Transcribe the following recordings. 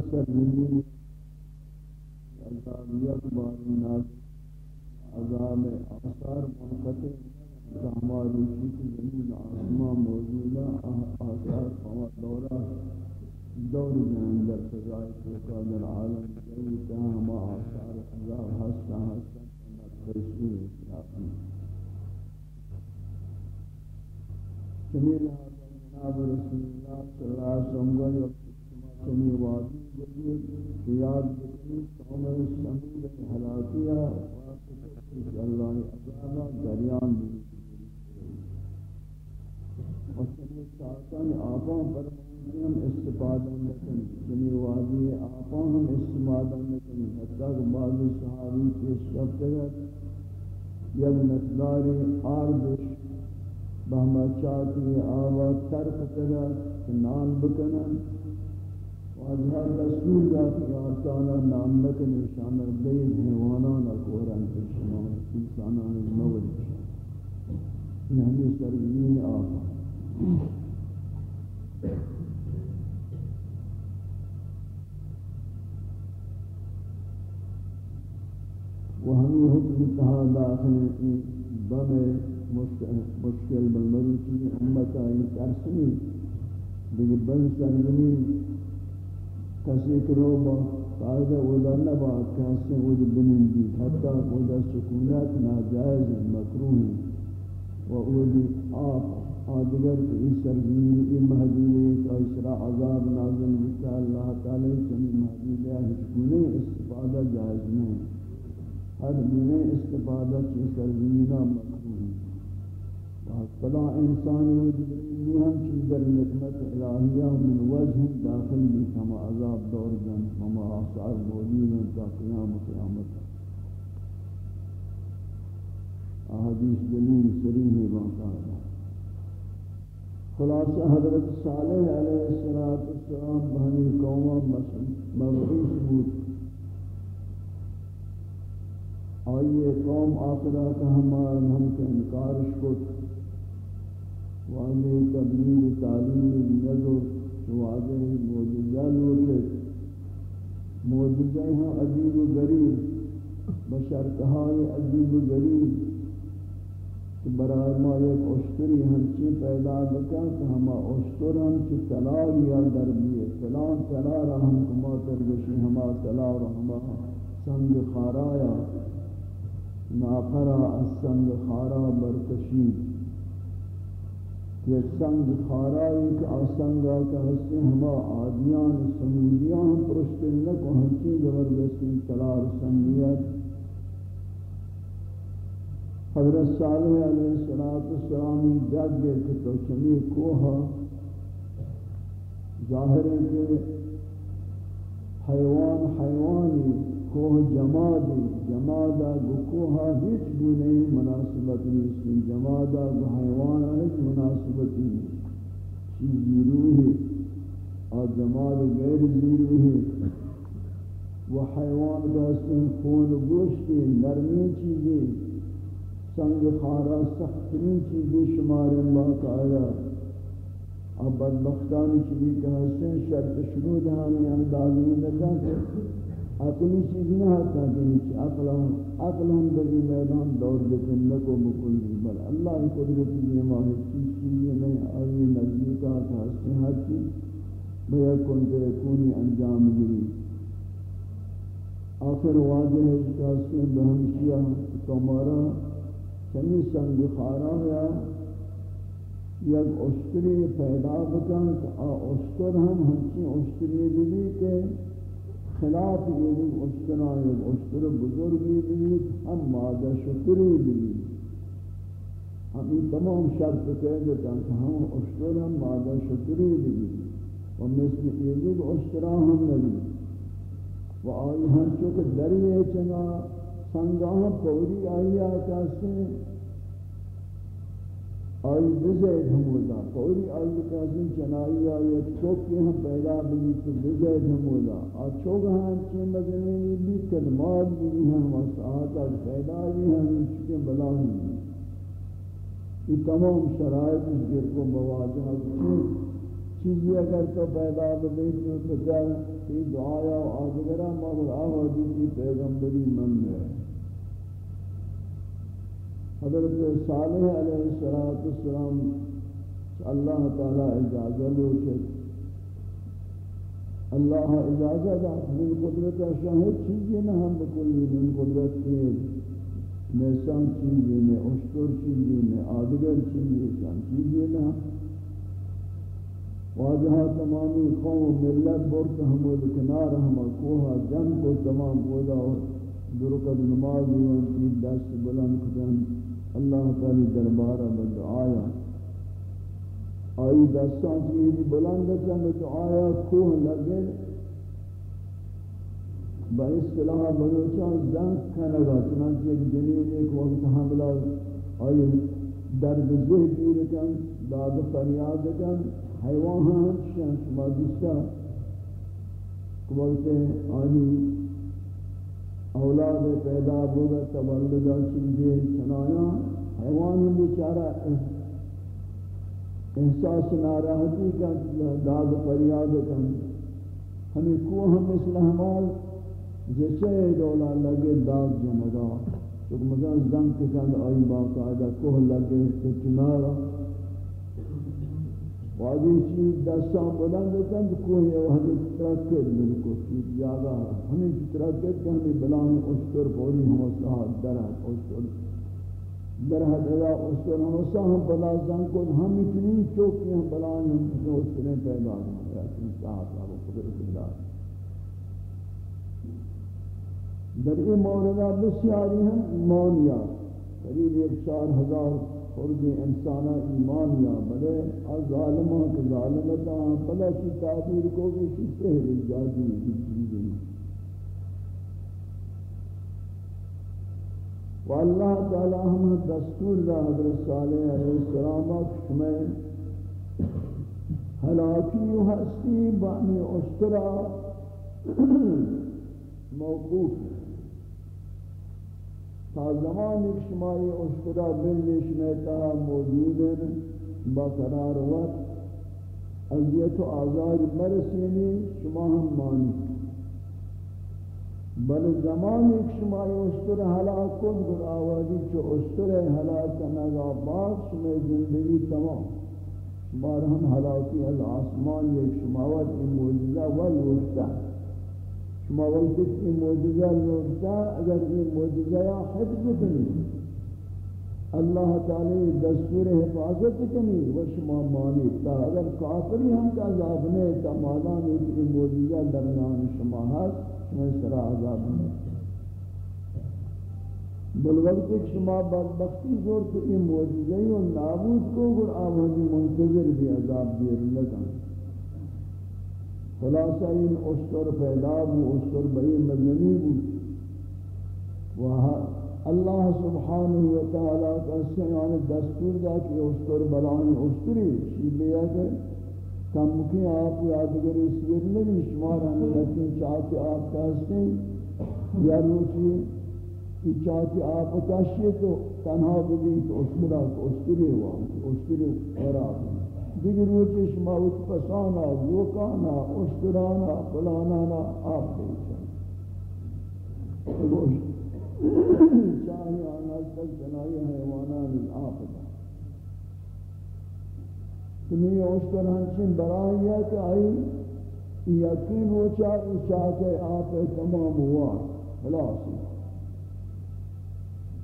سرزمین عذابیت باری ناز عذاب آثار منقطع ہماری کی زمین آسمان موجودہ آثار فوا دورہ دور جہاں در فضائے توقع در عالم جوی کہاں ہما آثار عذاب ہستا ہستا رسول اسلامی جمیل جناب رسول اللہ صلی اللہ علیہ وسلم چنی وادی بگیر کہ یاد بکنی قوم سمود حلاکیہ واسطہ اللہ نے عذابہ دریان بگیر و چنی ساتن آباں پر ہم استفادہ نکن چنی وادی آباں ہم استفادہ نکن حتی کہ بعض صحابی پیش کب تگت یک مقداری آردش بہما چاہتی آبا ترک تگت نان بکنن. اظہر رسول ذات یارتانا نام لک نشان دید حیوانانا قرآن کشنا انسانان مول یہ ہمیں سرزمین آقا و ہمیں حکم تہا داخل کی بم مشکل بالمروچی امتا این ترسنی دیکھ بل سرزمین کسی کرو با قاعدہ اولا نبا، کسی اولا بنندی، حتی اولا سکونت ناجائز مکروح و اولی آف آدگر کہ اس سرزمین ای محدودی کا اسرا عذاب نازل بکتا اللہ تعالی چنی محدودی ہے استفادہ جائز نہیں ہر دنے استفادہ چی سرزمینہ مکروح فلا انسان وجود ہم چیز در نعمت الہیہ من وجہ داخل بھی کما عذاب دور جن کما آثار موجود ہیں تا قیام قیامت. احادیث دلیل سریح باقاعدہ خلاصہ حضرت صالح علیہ السلام بہنی قوم مبعوث بود. آئیے قوم آخرہ کا ہمارا ہم کے انکارش کو واضح تبلیغ تعلیم نظر واضح موجودہ لوٹت موجودہ ہیں عجیب و غریب بشر کہائے عجیب و غریب۔ کہ برای ما ایک اشتری ہنچی پیدا بکا کہ ہما اشتر ہم چی تلار یا دربیے فلان تلار ہم کما ترگشی، ہما تلار ہما سنگ خارایا۔ ناقرا از سنگ خارا برکشید یہ سنگ خارائی کہ آسنگا کا حسن ہما آدیان سمودیان ہم لکو ہمچی زبردستی تلار سنگیت. حضرت صالح علیہ السلام جد گئے کہ تو چمی کوہا ظاہر ہے کہ حیوان حیوانی کوہ جمادی جمادا گو کوہا ہیچ گونے مناسبت نہیں جمادا گو حیوانا ہیچ مناسبت نہیں چیز زیروہی اور جماد غیر زیروہی وہ حیوان کا سن خون گوشتی نرمی چیزیں سنگ خارا سخترین چیزیں شمار اللہ تعالی. اب بدبختانی چیزیں کہ حسن شرط شروع دہانی اندازی نکا عقلی چیز نہ ہوتا کہ نیچے عقل ہم عقل ہم بلی میدان دور لیکن لکو بکل بل اللہ کی قدرت یہ ماہ چیز چیزیں نہیں آئی نزدیکات ہستے ہر چیز بیا کن ترکونی انجام گری آخر واضح ہے کہ اس کے بہمشیہ تمہارا چنی سنگ خارا یا یک اشتری پیدا بکن کہ آ اشتر ہم ہنچی اشتری بھی کہ خلاف یعنی یہ اشترا اشتر بزرگی بھی ہم مادہ شکری بھی ہم یہ تمام شرط کہہ دیتا کہ ہم اشتر ہم مادہ شکری بھی و مثل یعنی یہ اشترا ہم نبی و آئی ہم چکہ دریئے چنا سنگاہ پوری آئی آتا سے آئی بزید ہمودا پوری آئی کازن چنائی آئی چوکی ہم پیدا بھی تو بزید ہمودا اور چوک ہم چین مدنینی بھی کلمات بھی ہم وساعتا پیدا بھی ہم چکے بلا ہی یہ تمام شرائط اس گر کو مواجہ چین چیزی اگر تو پیدا ببین تو بچار تی دعایا و آدگرہ مگر آوازی کی پیغمبری من ہے۔ حضرت صالح علیہ السلام اللہ تعالی اجازت لو کہ اللہ اجازت من قدرت شاہد چیزی نہ ہم بکلی من قدرت کے نیسان چیزی میں اشتر چیزی میں آدگر چیزی شان چیزی نہ واجہا تمامی قوم ملت برت حمود کنار ہم کوہا جن کو تمام بودا اور درکت نماز دیوان کی دست بلند کتن اللہ تعالی دربارہ بدعایا آئی دستان چیزی بلند کتن بدعایا کوہ لگے۔ با اصطلاح بلوچان زنگ کنگا چنانچہ ایک جنین ایک وقت حملہ، آئی درد ذہن دور کن داد فریاد کن حیوان ہاں شان شما دوستا بولتے ہیں آنی اولاد پیدا ہوگا تولدہ چیزیں چنایا حیوان بیچارہ احساس ناراحتی کا داد فریاد کا ہمیں کو ہم مثل ہمال جیسے دولا لگے داد جنگا تو مزان زنگ کے کند آئی باقاعدہ کوہ لگے تو چنارا. واجی چیز دستان بلند کن کوئی وحدی ترکت ملکو چیز جاگا ہمیں ترکت کہ ہمیں بلان اشتر پوری ہم صاحب درہت اشتر درہت ادا اشتر ہم صاحب بلا زنکن ہم اتنی چوکی ہم بلان ہم کسی اشتریں پیدا ہوں ایسی صاحب صاحب قدرت اللہ در این موردہ بسیاری ہیں ایمانیات قریب ایک چار ہزار خرد انسانا ایمان یا بلے از ظالمان کے ظالمتا پلا کی تعبیر کو بھی کی سہر جادی کی چیزیں واللہ تعالی ہم دستور دا، حضرت صالح علیہ السلام شمیں حلاکی و ہستی، بانی اشترا موقوف ہے۔ تا زمان ایک شمائی اشترا بلی شمیتا موجود ہیں۔ بقرار وقت اذیت و آزار برسینی شما ہم مانی۔ بل زمان ایک شمائی اشتر حلاک کن گر آوازی چو اشتر حلاک نگا باق شمائی زندگی تمام۔ شمار ہم حلاکی از آسمان ایک شماوت، این موجزہ والوشتہ شما وقتی این معجزہ لوٹتا اگر این معجزہ یا حفظ کنی اللہ تعالی دستور حفاظت کنی و شما مانی تا اگر کافری ہم کا عذاب نے تا مادام ایک این درمیان شما ہے شما سرا عذاب نے بل وقت ایک شما بدبختی زور تو این معجزہ و نابود کو گر آوازی منتظر بھی عذاب دیر لگا خلاصہ این اشتر پیدا بو اشتر بئی مدنی بو اللہ سبحانہ و تعالی کا سیان دستور دا کہ اشتر بلانی اشتری شیبیا کہ کم کی آپ یادگری سیر نہیں شمار ہمیں لیکن چاہتے آپ کا ہستیں یا روچی چاہتے آپ کاشیے تو تنہا بگی تو اشترا اشتری ہوا اشتری اور آپ دیگر روچی شما پسانا وکانا اشترانا فلانانا آپ دیچا چاہی آنا تک جنائی حیوانان آپ دا۔ تمہیں اشتر ہنچن برائی ہے کہ آئی یقین روچا اشاعت آپ تمام ہوا۔ خلاص۔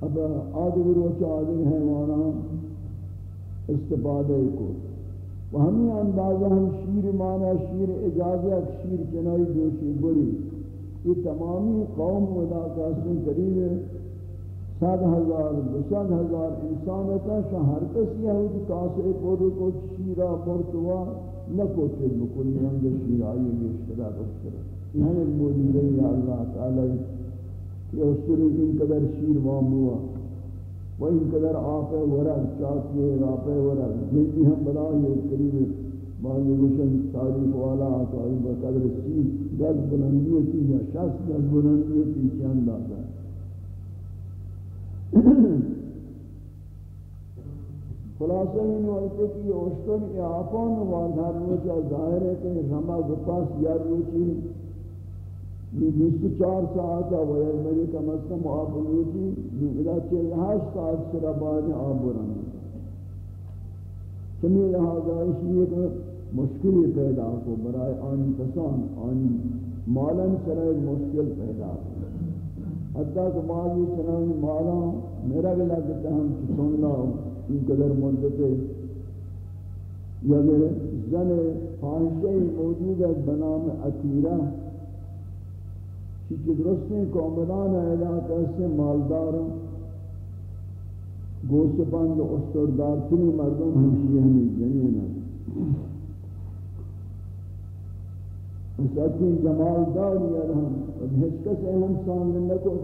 اب آدھگر روچا آدھگر حیوانان استفادہ کو و ہمیں اندازہ ہم شیر مانا شیر اجازت شیر چنائی دوشی بری۔ یہ تمامی قوم ودا کاسن قریب سات ہزار، دو ہزار انسان ہوتا شاہ ہر کس ہے کہ کاسے پورے کو شیرہ مرتوا نہ کوچے بکلی رنگ شیر آئیے گے اشتراک اشتراک یہ ہے۔ یعنی موجود یا اللہ تعالی کہ اسطوری ان قدر شیر وام ہوا وہ ان قدر آپ ورد چاہتی ہے آپ ورد جن ہم بلا یہ قریب بعض گوشن تاریخ والا تو بقدر سی گز بلندی تھی یا شخص گز بلندی تھی چند آتا ہے خلاصہ یہ نوالتے کہ یہ اشتر یہ آفان وارد ہر روچہ ظاہر ہے کہ رمہ گپاس یا روچی یہ بیس چار ساعت ہے وہ مجھے کم از کم آب روچی یہ الہ چل ہشت ساعت سر بعد آب رمہ چمی لہذا اس لیے کہ مشکل پیدا کو برائے آنی کسان آنی مالن سرائے مشکل پیدا کو حتیٰ کہ بعضی چنانی مالا میرا بھی لگتا ہم چسنگا ان قدر مدت یا میرے زن خواہشہ موجود ہے بنام عطیرہ چیچ درستی کومدان علاقہ سے مالدار گوشت بند استردار تری مردم ہمشی ہمیں جنین ہیں اس اکی جمال داری ارہم اور ہیچ کس اہم سامنے نکو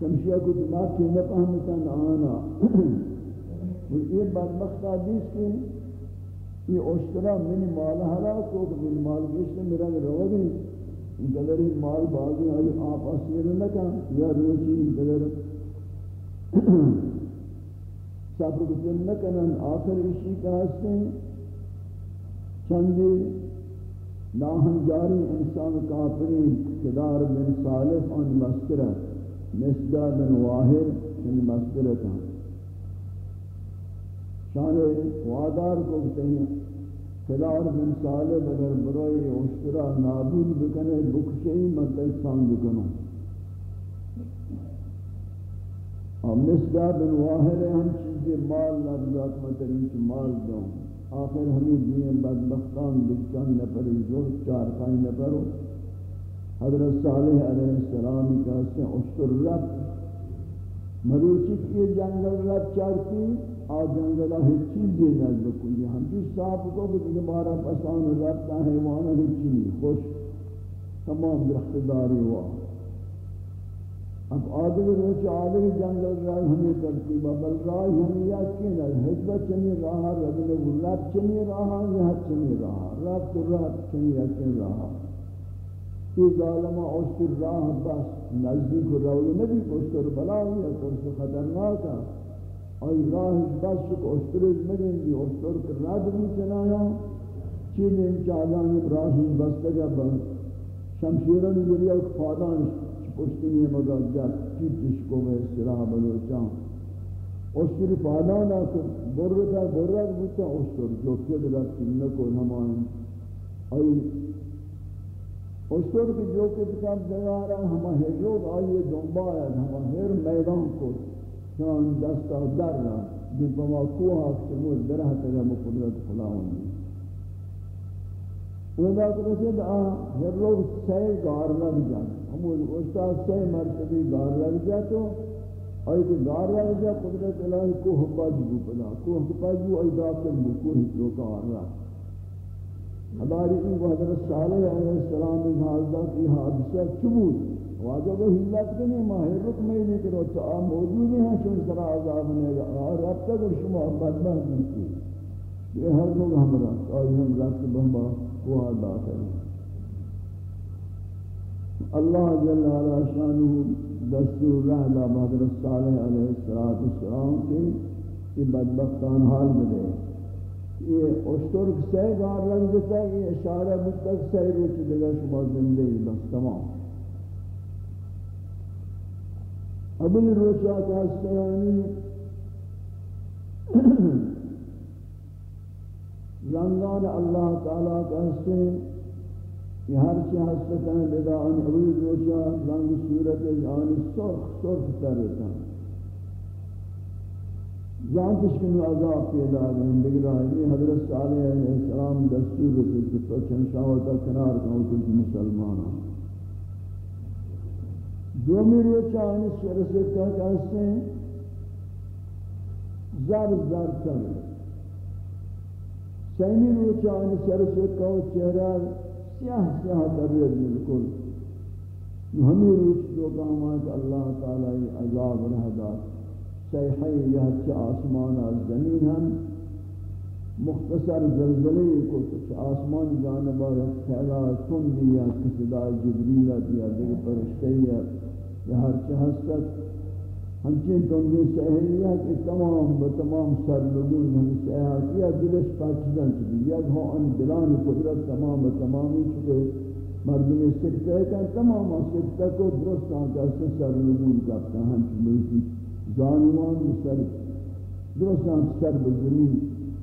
سمشیہ کو دماغ کی نپہمتا آنا۔ اور یہ بدبخت حدیث کی یہ اشترا منی مال حلاک ہو کہ من مال گشت میرا رو گئی ان قدر مال بازی آئی، آپ اسیر نکا یا روچی ان قدر صبر کتن نکنن آخر اسی کا ہستیں چندی ناہن جاری انسان کافری کدار بن صالح ان یعنی مسترت مصدہ بن واحر ان مسترت ہیں شان وادار کو کہتے ہیں کدار بن صالح اگر بروئی اشترا نابود بکنے بکشئی مدد سان بکنوں اور مصدہ بن واحر ہم چیزیں مال لفظات مترین کی مال دوں آخر ہمیں دین بدبختان بکچان نفر جو چار کائن نفر حضرت صالح علیہ السلام کا سے اشتر رب. مروچی کی جنگل رب چارتی آ جنگلہ ہی چیزیں نظر کوئی ہم جو صاحب کو بھی ہمارا پسان رب تا حیوانا ہی چیز خوش، تمام درخت داری ہوا۔ اب آدمی روچ آدمی جنگل رائے ہمیں ترتیبہ بل رائے ہمیں یقین ہے حجبت چنی رہا، رجل رب چنی رہا یہت چنی رہا رب تو رب چنی یقین رہا۔ یہ ظالمہ اوشتر راہ بس نزدیک رول نبی اوشتر بلائی ہے ترس خطرناک ہے۔ اور راہ بس شک اوشتر مگن دی اوشتر کر رد بھی چنایا چین انچالان راہ بس تگا بس شمشیرن گریا فادان پشتنی مگا جات چیتش کو میں سراح بلوچاں اشتر فادانا کر برتا برت بوتا اشتر جو کد رات نکو نمائن ای اشتر کی جو کد کام دیارا ہما ہجوگ آئیے دنبایا ہما ہر میدان کو شان دستا در رہا جن پما کوہا کمود درہ تگا مقدرت خلاؤنی خدا کو رسید آ ہر لوگ سے گار لگ جاتے ہم استاد سے مرتبی گار لگ جا تو اور کو گار لگ جا قدرت الہی کو حباج بو پلا کو حباج بو ایداب کے کو ہی جو کار رہا ہماری این حضرت صالح علیہ السلام نے حاضر کی حادثہ چبود واجہ کو ہلت کے نہیں، ماہر رک میں نہیں کرو تو آپ موجود ہیں شن سرا عذاب نے گا اور اب تک شما بدبہ دیتی یہ ہر لوگ ہمارا اور ہم رات کے بہما وہ داخل اللہ جل علا شانہ دستور رہلا حضرت صالح علیہ السلام کے یہ بدبختان حال بدے یہ اشتر سے گار لگ دیتا ہے، یہ اشارہ بتک سے روچ دگا شما زندگی بس تمام۔ ابن روچا کا استرانی رنگان اللہ تعالیٰ کا سے کہ ہر چی حسدتاں لدا ان عروض روچا رنگ صورت آنی سرخ سرخ ترتا جانتش کنو عذاب پیدا گئن بگرہ یہ حضرت صالح علیہ السلام دستور رسل کہ تو چند شاوتا کنار کہو کچھ مسلمانا دومی روچا آنی سرسل کا کہتے ہیں زر زر تر سیمی روچا آنی سرسل کا چہرہ سیاہ سیاہ تبیر بالکل ہمیں روچ جو کامات اللہ تعالی عذاب رہ دا سیحی یہ چھ آسمان از زمین ہم. مختصر زلزلے کو کچھ آسمان جانبا خیلہ کن دیا کسی دا جبریلت یا دیکھ پرشتی یا ہر چھ حسد ہمچین تندی سہلیہ کہ تمام بتمام سر لگون ہم سہاتیہ دلش پاکستان چکی یک ہو ہاں ان دلان قدرت تمام بتمامی چکے۔ مردمی سکتے ہیں تمام ہاں سکتے کو درست آنکہ سے سر لگون کرتا ہم چکی زانوان سر، درست آنکہ سر بزمین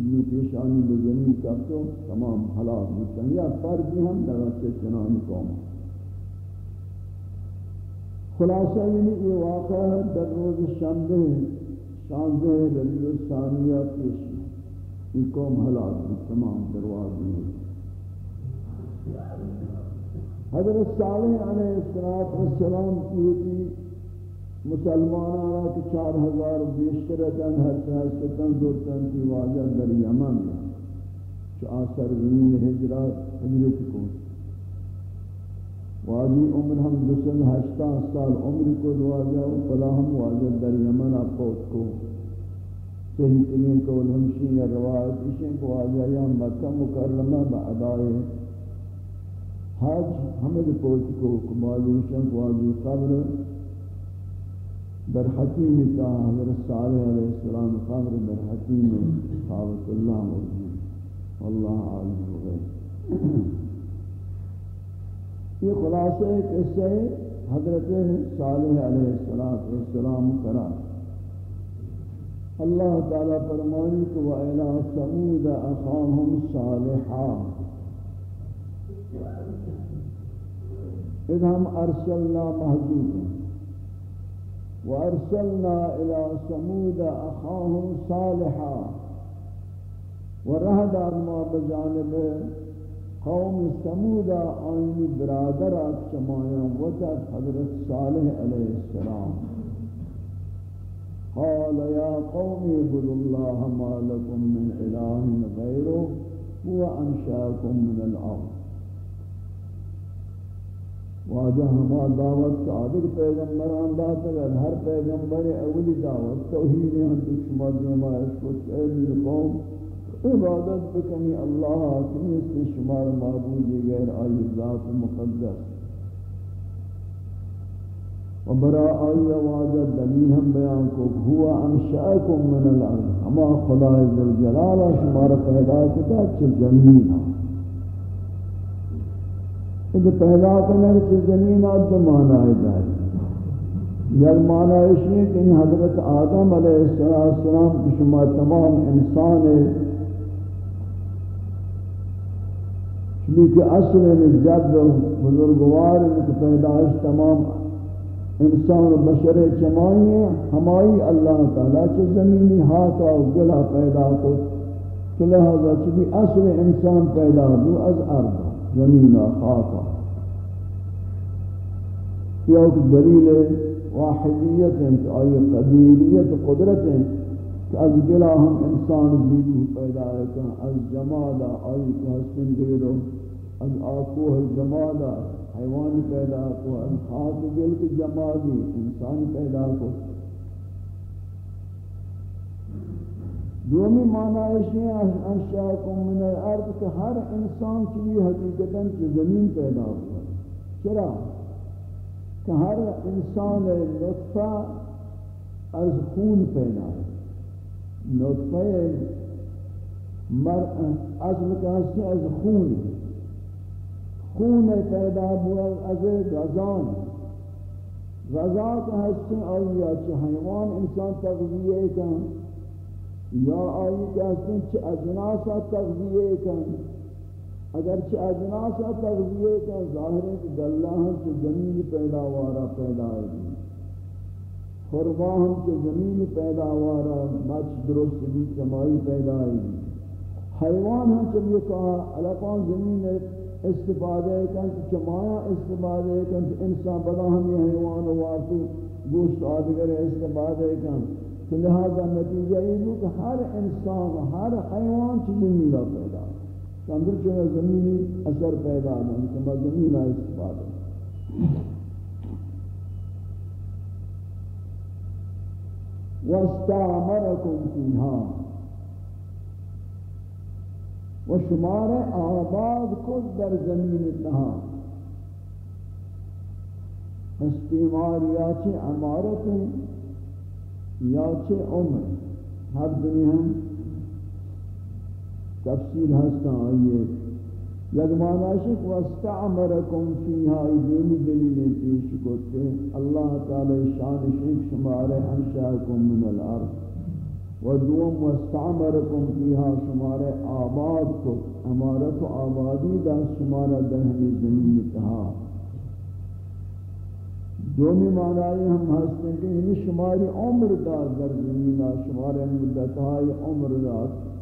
یہ پیشانی بزمین کرتا تمام حالات ہوتا ہے یا فردی ہم لگا سے چنانی قوم۔ خلاصہ یعنی یہ واقعہ ہے در روز شنبہ شانزہ ربیع الثانیہ پیش یہ قوم ہلاک تمام درواز میں حضرت صالح علیہ السلام کی ہوتی مسلمان آرہا کہ چار ہزار بیشتر دن ہر سہستن دو تن کی واجہ در یمن چو آثر زمین حجرات حجرت کو۔ واجی عمر ہم دسن ہشتہ سال عمر کو دواجہ فلا ہم واجہ در یمن اپوت کو۔ صحیح ترین کو ہمشی یا روایت اشیں کو واجہ یا مکہ مکرمہ بعدائے حج حمد پوت کو کمالی شن کو واجی قبر۔ در حکیم تا حضرت صالح علیہ السلام قبر در حکیم صحابت اللہ موجود۔ اللہ عالم وغیر یہ خلاصہ قصہ حضرت صالح علیہ السلام والسلام کرا اللہ تعالیٰ فرمانی کہ وَإِلَىٰ سَمُودَ أَخَاهُمْ صَالِحًا۔ اذ ہم ارسلنا محضوب وارسلنا الى سمود اخاهم صالحا۔ ورهد ما بجانب قوم سمودا آئینی برادر آت وجد حضرت صالح علیہ السلام۔ قال یا قوم عبد اللہ ما لکم من الہ غیرو هو انشاکم من الارض۔ واجہ ہما دعوت صادق پیغمبران داتا ہے ہر پیغمبر اولی دعوت توحید ہم دشمہ دیما اس کو اے قوم عبادت بکنی اللہ سے شمار معبود غیر آئی ذات مقدس. و برا آئی واجد دلیل ہم بیان کو ہوا انشاءکم من الارض. ہما خدا ذوالجلال شمار پیدا کتا چھ زمین اذا پیدا کرنے چھ زمین آد مانا ہے داری. یعنی یک معنی اس لیے کہ حضرت آدم علیہ السلام کی شما تمام انسان ہے چونکہ اصل جد بزرگوار کہ پیدائش تمام انسان و بشر چمائی ہمائی اللہ تعالیٰ چھ زمینی ہاتھا و گلہ پیدا کو تو لہذا چبی اصل انسان پیدا دو از ارض، زمین خاکا یہ ایک دلیل واحدیت ہیں آئی قدیریت قدرت ہیں کہ از گلا ہم انسان زیدو پیدا ہے از جمالا آئی کہ حسن دیرو، از آکوہ جمالا حیوان پیدا کو از خاک دل کی جمالی انسان پیدا کو دومی معنی ہے انشاءکم من الارض کہ ہر انسان کی حقیقتا کی زمین پیدا ہوا چرا؟ کہ ہر انسان لطفہ از خون پیدا ہے نطفه مر از مکاسی از خون. خون پیدا بود از غزان غذا که هستن آیا چه حیوان انسان تغذیه کن. یا آئی کہ ہستن چه اجناسا تغذیه کن. اگر چه اجناسا تغذیه کن ظاہر ہے کہ دلہ ہم چه زمین پیداوارا پیدا ہے خربا ہم کے زمین پیداوارا مچ درست بھی چمائی پیدا ہے حیوان ہم چل یہ کہا علاقان زمین استفادہ کن چمایا استفادہ کن انسان بدا ہم یہ حیوان وارتو گوشت آدگر استفادہ کن. تو لہذا نتیجہ یہ دو کہ ہر انسان ہر حیوان چی زمین پیدا. اندر چونہ زمینی اثر پیدا ہم ہے زمین استفادہ واستعمركم فيها وشمار آباد کو در زمین تہا استعمار یا چی عمارتیں یا چه عمر؟ ہر دنیا ہم تفسیر ہستا آئیے. یک معناشک واستعمرکم فیہا ایدونی دلیل پیش کرتے اللہ تعالی شان شیخ شمارے انشاءکم من الارض. و دوم واستعمرکم فیہا شمارے آباد کو امارت و آبادی دا شمارہ دہنی زمین تہا دومی معنی ہم ہستے کہ یعنی شماری عمر دا در زمین شمار مدتهای عمر دا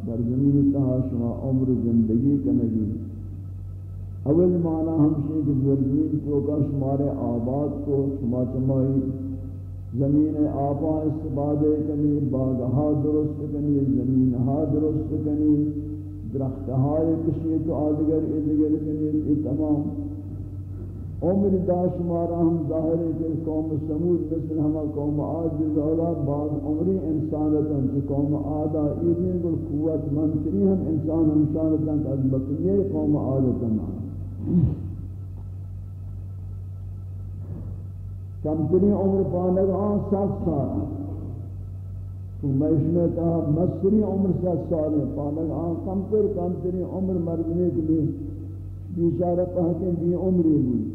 در زمین تہا شما عمر زندگی کنگی۔ اول معنی ہم سے کہ در زمین تو کا شمار آباد کو شما چمائی، زمین آبا استفادے کنی، باغہا درست کنی، زمین ہا درست کنی درختہائے کشی تو آدگر، ادگر کنی یہ تمام۔ عمر داش مارا ہم ظاہر ہے کہ قوم سمود مثل ہما قوم عاد زولا بعض عمری انسانتا کہ قوم عادا ایدین بل قوت منتری ہم انسان ہمشانتا کہ از بقیہ قوم عادتا کمتری عمر پانک آن سات سال تو میشنتا مصری عمر سات سال ہے پانک آن کمتر کمتری عمر مردنے کے لیے بیچارہ پہکیں بھی عمری ہوئی۔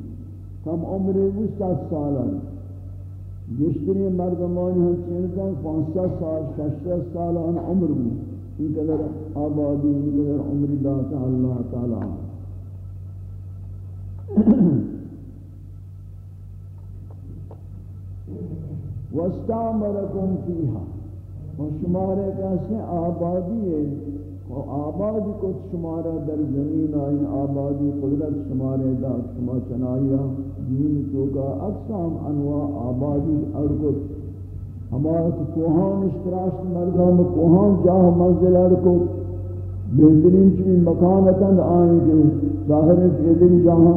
کم عمر وہ سات سال بیشتری مردمانی ہم چینتاں پانچ سال ششت سال ان عمر ہوں ان قدر آبادی، ان قدر عمر داتا اللہ تعالی۔ وَاسْتَعْمَرَكُمْ فِيهَا۔ و شمارے کیسے آبادی ہے۔ و آبادی کو شمارہ در زمین آئین آبادی قدرت شمارے دا، شما چنائیہ، دین تو کا اقسام انواع آبادی ارکت ہمارا تو کوہان اشتراش مردم کوہان جاہ منزل ارکت بہترین چوی مکانتاں آئیں کہ ظاہر ہے کہ دل جہاں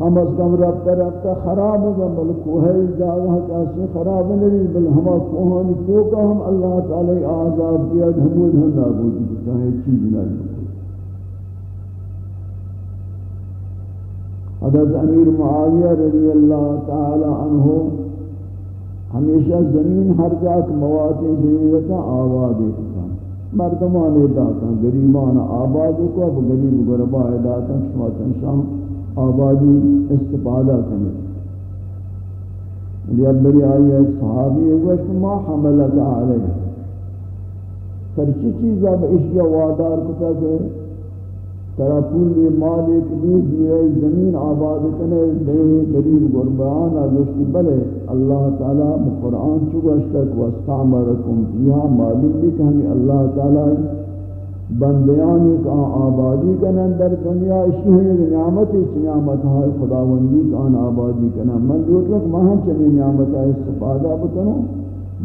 ہم از کم رابطہ رابطہ خراب ہے بل کوہ جاگہ کیسے خراب نہیں بل ہم کوہانی تو ہم اللہ تعالی عذاب دیا ہمود ہم نابود چاہے چیز نہیں حضرت امیر معاویہ رضی اللہ تعالی عنہ ہمیشہ زمین ہر جاک مواد زمینتا آباد ہے مردمان داتا گریبان آباد کو، اب غریب غربا داتا شما شام آبادی استفادہ کرنے یہ بری آئی ہے صحابی ہے وہ ما حملت علیہ۔ ترچی چیز اب اشیاء وادار کتا کہ ترا پولی مالک بھی دوئے زمین آباد کنے دے قریب گربان آگوشتی بلے اللہ تعالی قرآن چکوشتک واستعمرکم فیہا معلوم بھی کہ ہمیں اللہ تعالی بندیان ایک آبادی کنن در دنیا اسی ہے کہ نعمت اس نعمت ہے خداوندی کا آن آبادی کنن من جو تک مہم چلی نعمت ہے استفادہ بکنو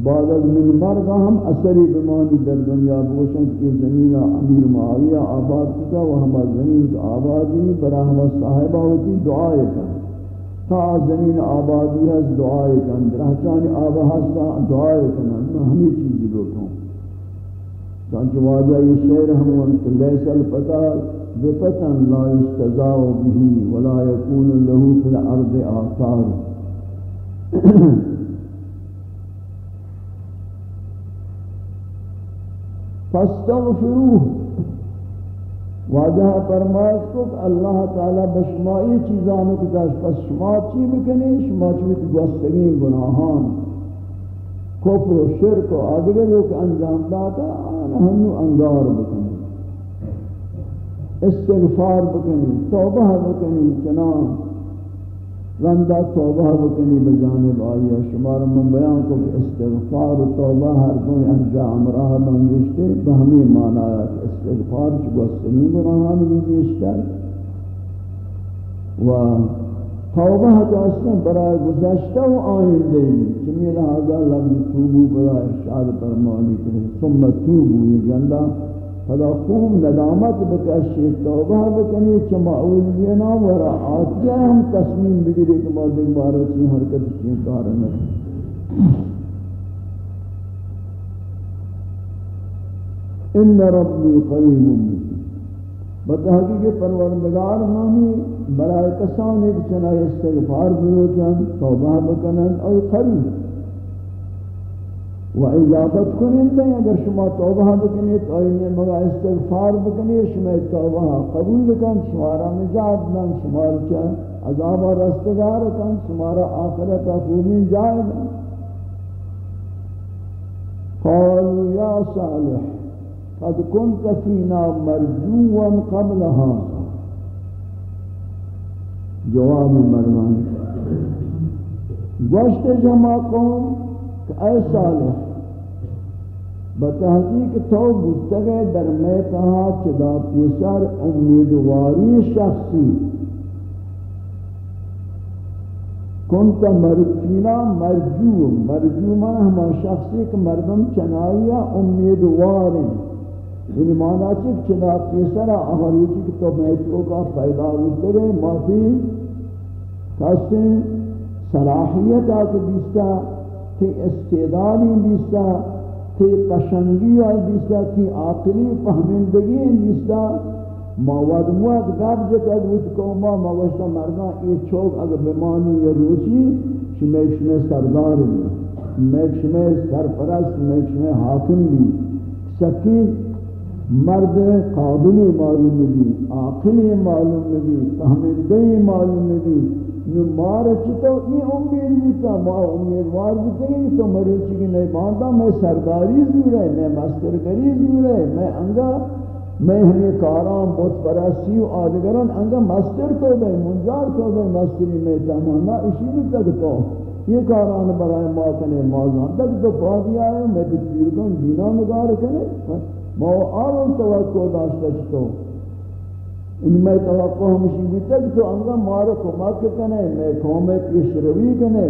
بعد از من مرگا ہم اثری بمانی در دنیا بوشن کی زمین امیر معاویہ آباد کتا و ہم زمین کا آبادی برا ہم صاحبہ ہوتی دعائے کن. تا زمین آبادی ہے دعائے کن. درہچانی آبہ ہستا دعائے کنن ہمیں چیزی لوٹوں چانچہ واجہ یہ شعر ہم انت لیس الفتح بفتن لا يستزاو به ولا يكون له في الارض آثار. فاستغفروه. واجہ فرمائش کو کہ اللہ تعالی بشمائی چیزانوں کو داشت پس شما چی بکنی؟ شما چی بکنی؟ گوستگی گناہان. کفر و شرک و آدگر لوگ انجام داتا آنا ہنو انگار بکنی. استغفار بکنی، توبہ بکنی چنان رندہ توبہ بکنی بجانب آئی شمار من بیان کو کہ استغفار و توبہ ہر کوئی انجام راہ منگشتے بہمی مانا استغفار چکو سنیم راہان بھی و توبہ کا اصلا برای گزشتہ و آئندے چمی لہذا لفظ توبو بلا ارشاد فرمانی کرے ثم توبو یہ جندہ فدا خوب ندامت بکشی توبہ بکنی چما اولینا ورا آتیا ہم تصمیم بگیرے کہ بعد ایک بار اچھی حرکت چین کارنے ان ربی قریب مجید. بتحقیق پروردگار مانی برای کسانی که چنای استغفار بروچن توبہ بکنن اور قریب و اجابت کنین دیں، اگر شما توبہ بکنید آئینی مگا استغفار بکنید، شما توبہ قبول بکن، شما را نجات دن، شما را عذاب رستگار کن، شما را آخرت خوبین جائے دن. قالوا يا صالح، قد كنت فينا مرجوا قبل هذا. جواب مردان گوشت جمع قوم، کہ اے صالح بتحقیق تو بودتگے در میں کہا چدا پیسر امیدواری شخصی. کنت مرفینا مرجو مرجو من ہما شخصی کہ مردم چنائیا امیدواری. یعنی مانا چک چدا پیسر اغلوچی کہ تو میترو کا فائدہ ہوتے ماتی کسی صلاحیت آکے بیستا تی استعدادی بیستا تی قشنگی بیستا تی عاقلی فهمندگی بیستا ما ود موت گب جتد بود کو ما ما وشتا مردان ای چوک اگر بمانی یا روچی شمیک شمی سردار بی شمیک شمی سرپرست شمیک شمی حاکم بی سکین مرد قابلی معلوم بی عاقلی معلوم بی فهمندگی معلوم بی نو مار چتو ای امید بوتا ما امیدوار بوتے ہیں تو مروچی کی نہیں باندھا میں سرداری زور ہے، میں مسترگری زور ہے، میں انگا، میں ہمیں کاران بہت پرستی و آدگران انگا مستر تو بے، منجار تو بے، مستری میں تمانا اسی بھی تک تو۔ یہ کاران برای ما کنے مازان تک تو پا دیا ہے میں تو پیرگان دینا نگار کنے ما آرون توقع داشتا چھتو ان میں توقع ہمشی بھی تک تو انگا مارو کمک کنے میں قوم پیش روی کنے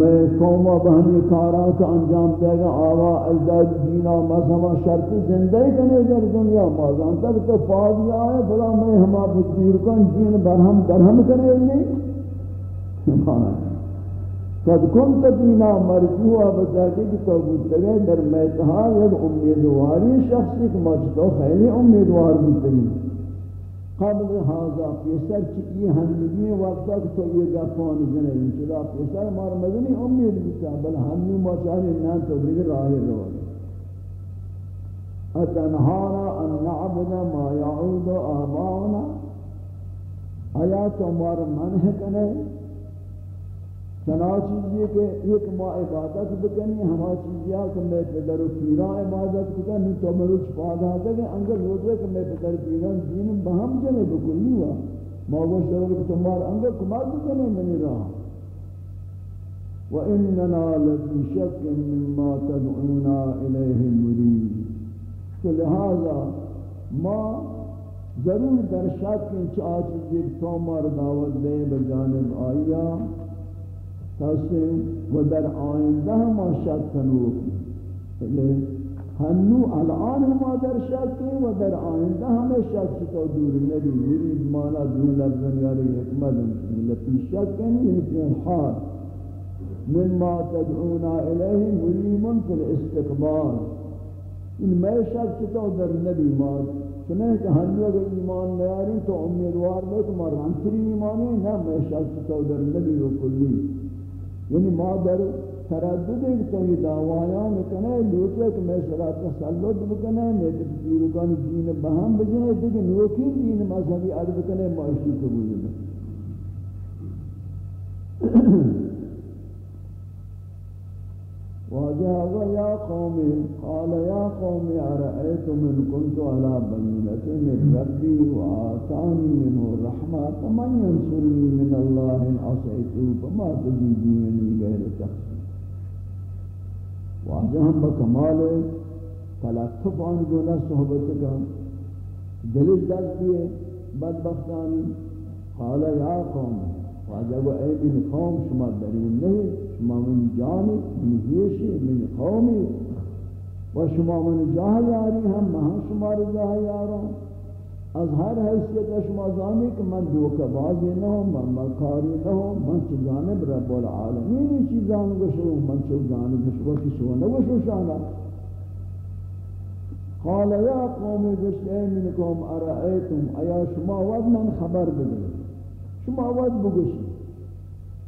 میں قوم بہنی کاران کا انجام دے گا آوا اجداد دینا مذہبہ شرط زندہ کنے در دنیا مازان تک تو فاضی آئے بلا میں ہما بکتیر کن دین برہم درہم کنے نہیں مانا قد کنت دینا مرجوع بتاکی کہ تو بودتگے در میتہا یک امیدواری شخصی کہ مجھتو خیلی امیدوار بودتگی قبل هذا پیسر کی یہ ہنگی وقتا کہ تو یہ گفان جنہی چلا پیسر مار مدنی امید بیتا بل ہمی ما چاہنے تو بگر راہ رو اتنہانا ان نعبد ما یعود آباؤنا. آیا تو مار منح کنے چنا چیزی کہ ایک ما عبادت بکنی ہما چیزی کہ میں پدر و پیران عبادت کتا نہیں تو مروچ پادا ہے کہ انگر روزے کہ میں پدر پیران دین بہم جنے بکلی ہوا ما گوش کہ تمہار انگر کمار بکنے منی رہا وَإِنَّنَا لَفِي شَكٍ مِّمَّا تَدْعُونَا إِلَيْهِ مُرِيدٍ تو لہذا ما ضرور در شک ان چاہ چیزی کہ تو مار دعوت دے بجانب آئیا تاسم و در آینده ما شک کنو یعنی هنو الان ما در شک و در آینده همه شک تو دور نبی. مرید مانا دون لفظن یاری حکمت لفی شک یعنی فی الحال مما تدعونا الیه مریمون فی الاستقبال. این میں شک تو در نبی ما. چنین کہ ہنو اگر ایمان نیاری تو امیدوار میں تمہارا انتری ایمانی نہ میں شک تو در نبی و کلی. یعنی ما در تردد ایک تو یہ دعوایاں مکنے لوٹے کہ میں صلاة تسلط بکنے میں پیروکان دین بہم بجنے دیکھ نوکی دین مذہبی عرض کنے معاشی قبول میں واجه يا قوم، قال يا قوم أرأيتم إن كنت على بينة من ربي وآتاني منه الرحمة فمن ينصرني من الله إن عصيته فما تزيدونني غير تخصيص واجه هم بكمال تلطف عن گناہ صحبت کا، دلش دست دیئے بدبختانی. قال یا قوم واجه اے من قوم، شما درین نہیں شما من جانی، من هیشی من قومی. و شما من جاه یاری هم مها شما رو جاه یارم از هر حیثیت شما زانی کہ من دوکہ بازی نہ ہوں من مکاری نہ ہوں من چو جانب رب العالمین یہ چیزان گشو، من چو جانب شما کی شما نگشو شانا. قال یا قومی گشت اے منکم ارائیتم، ایا شما ود من خبر بدے شما ود بگشی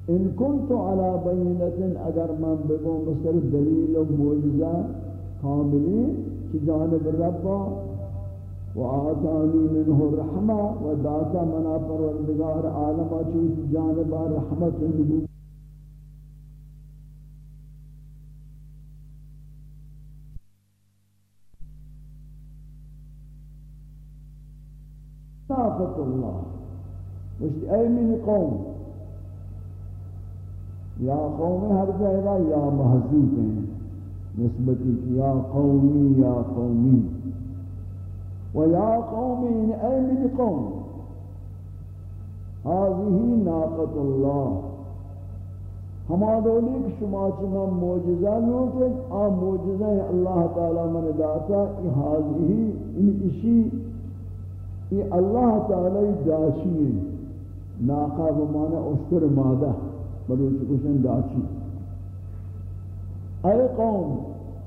إن کنت على بینت أگر من بگم بسر دلیل و موجزہ کاملی جانب ربا و آتانی منه رحمہ و داتا منا پروردگار عالمہ چوتی جانب رحمت نبو طاقت اللہ مشتی اے من قوم یا قوم ہر جگہ یا محضوب ہیں۔ نسبتی یا قومی یا قومی۔ و یا قومی اے من قوم۔ هذه ناقت اللہ۔ ہما دولی کہ شما چنا موجزہ لوٹے آ موجزہ اللہ تعالی من داتا۔ ای حاضی ان اشی ای اللہ تعالی داشی ناقہ بمانا اشتر مادہ۔ بلوچ کشن داچی اے قوم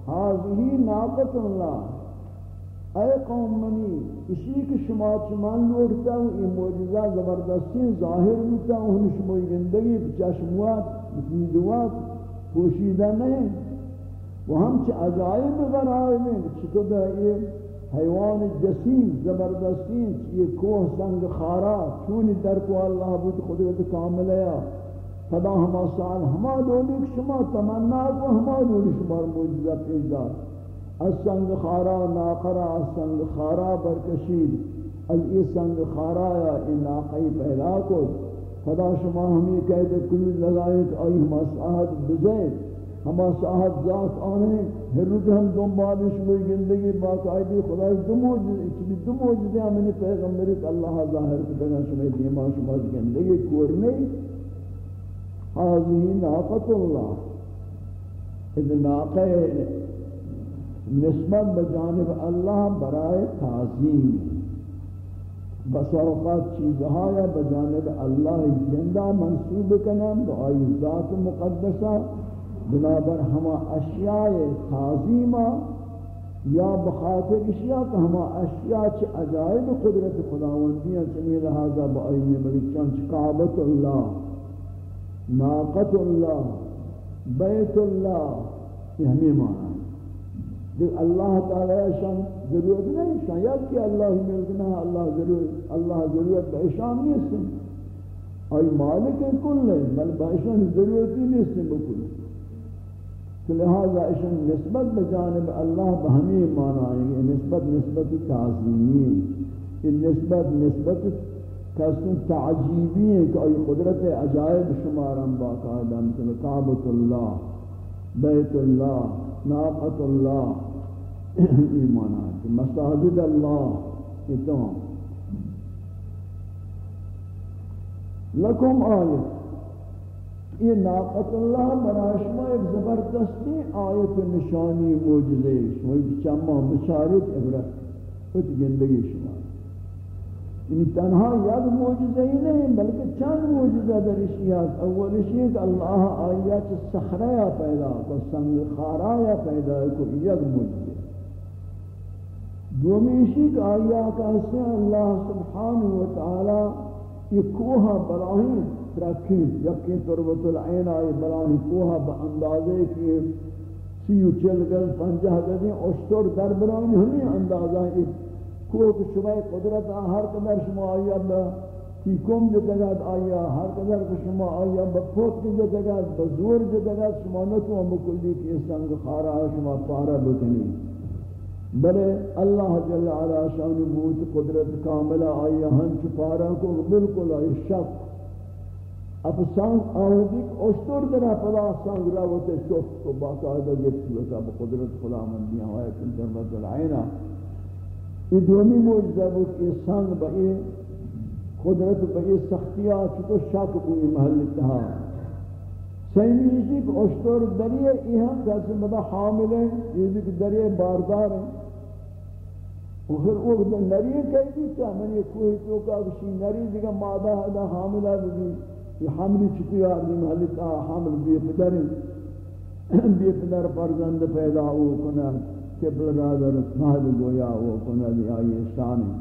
حاضی ناقت اللہ۔ اے قوم منی، اسی کے شما چمان لوٹتا ہوں، یہ موجزہ زبردستی ظاہر ہوتا ہوں، ہم شموی گندگی چشموات مسیدوات پوشیدہ نہیں۔ وہ ہم چھ عجائب غرائے میں چھتو دا یہ حیوان جسیم زبردستین یہ کوہ سنگ خارا، چونی در کو اللہ بود قدرت کامل ہے ہما سال، ہما دولی شما تمنا کو ہما دولی شما موجزہ پیش دار از سنگ خارا ناقرا، از سنگ خارا برکشید۔ از ای سنگ خارا یا این ناقی پیدا کو خدا شما ہمیں کہتے کلی لگائیت آئی ہما ساہد بزید۔ ہما ساہد ذات آنے، ہر روز ہم دنبالش ہوئی گندگی باقاعدی خدا دو موجزہ اچھلی دو موجزہ ہمیں پیغمبری کہ اللہ ظاہر کتنا شما دیما شما گندگی کور نہیں هذه ناقة الله اذ ناقه نسبت بجانب اللہ برائے تعظیم بس اوقات چیزها بجانب اللہ زندہ منصوب کنم بآئی ذات مقدسہ، بنابر ہما اشیاء تعظیمہ، یا بخاطر اشیاء کہ ہما اشیاء چھ عجائب قدرت خداوندیاں چنی لہذا بآئی نبی چنچ کعبت اللہ۔ ناقت اللہ، بیت اللہ، یہ ہمیں معنی دیکھ، اللہ تعالی شان ضرورت نہیں، شان یاد کہ اللہ ملکنا اللہ ضرورت اللہ ضرورت بہشان نہیں سن آئی مالک کل ہے بل بہشان ضرورت ہی نہیں سن بکل۔ تو لہذا اشان نسبت بجانب اللہ بہمی معنی ہے نسبت نسبت تعظیمی ہے۔ نسبت نسبت کسن تعجیبی ہیں کہ ای قدرت عجائب شمارم باقاعدہ مثل کعبت اللہ، بیت اللہ ناقت اللہ ایمان آتی مساجد اللہ، یہ تمام ہاں۔ لکم آیت۔ یہ ناقت اللہ برای ایک زبردستی آیت نشانی موجزے شما چمہ بشارت عبرت کچھ گندگی شما۔ یعنی تنہا یک معجزہ ہی نہیں، بلکہ چند معجزہ در اشیاء اول اشیاء کہ اللہ آیات سخرہ پیدا، کو سنگ خارا پیدا، کو یک معجزہ۔ دومی اشیاء کہ آیات کہتے ہیں اللہ سبحانہ وتعالی یہ کوہا براہیم ترکیں یقین تربت العین آئی براہیم کوہا با اندازے کی سی و چل گل پنجہ گزیں، اشتر در براہیم ہمیں اندازہ کو کہ شما قدرت ہر قدر شما آیا با کی کم جو دگاد آیا ہر قدر کہ شما آیا با پوت کی جو دگاد با جو دگاد شما نتو ہم کلی کی سنگ خارا شما پارا بکنی بلے اللہ جل علا شان بوت قدرت کاملہ آیا ہن چپارا کو بالکل آئی شک اب سانگ آہدک اشتر درہ پدا سانگ راوت شک کو باقاعدہ گفت لکا بقدرت خدا من دیا ہوئے کنتر رب العینہ یہ دومی موجزہ بود کہ سنگ بئی قدرت بئی سختیات تو شک کوئی محل تہا سیمی اسی کہ اشتر دریئے ایہاں کیسے مدہ حامل ہیں، یہ کہ دریئے باردار ہیں۔ اور پھر وہ نریئے کئی بھی تھا میں یہ کوئی تو کہا کسی نری دیگا مادہ ہے حاملہ بھی یہ حملی چکی آردی محل تہا حامل بی پدر بی پدر فرزند پیدا ہو کنا کہ برادر مہد گویا وہ کنا دی آئی شانی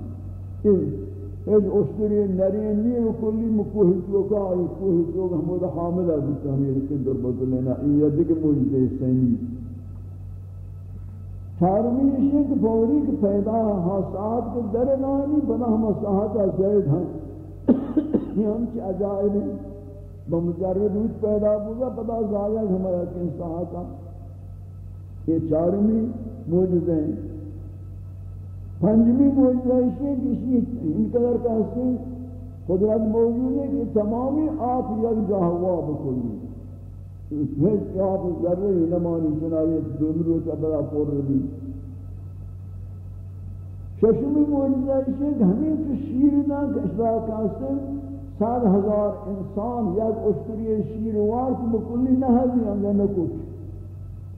ایک اشتری نرین نی و کلی مکوہ چوکا آئی کوہ چوکا ہمود حاملہ بیتا ہمیں رکن در بدلینا یہ دیکھ موجزہ سینی چارمی اشیاء فوری کہ پیدا ہاں حاسات کے در نانی بنا ہم ساہتا زید ہیں یہ ہم چی عجائب ہیں۔ بمجرد ہوت پیدا بوگا پدا زائد ہمارا کن ساہتا یہ چارمی موجزہ ہیں پنجمی موجودہ ہے کہ ان قدر کا حسن قدرت موجود ہے کہ تمامی آپ یک جاہوا بکلی ہیچ آپ ذرے ہی نمانی چنائیت دون روچ ابدا پور ربی ششمی موجودہ ہے کہ ہمیں تو شیرنا کشرا کا حسن سات ہزار انسان یک اشتری شیروار کو بکلی نہ ہے انگا نکوچ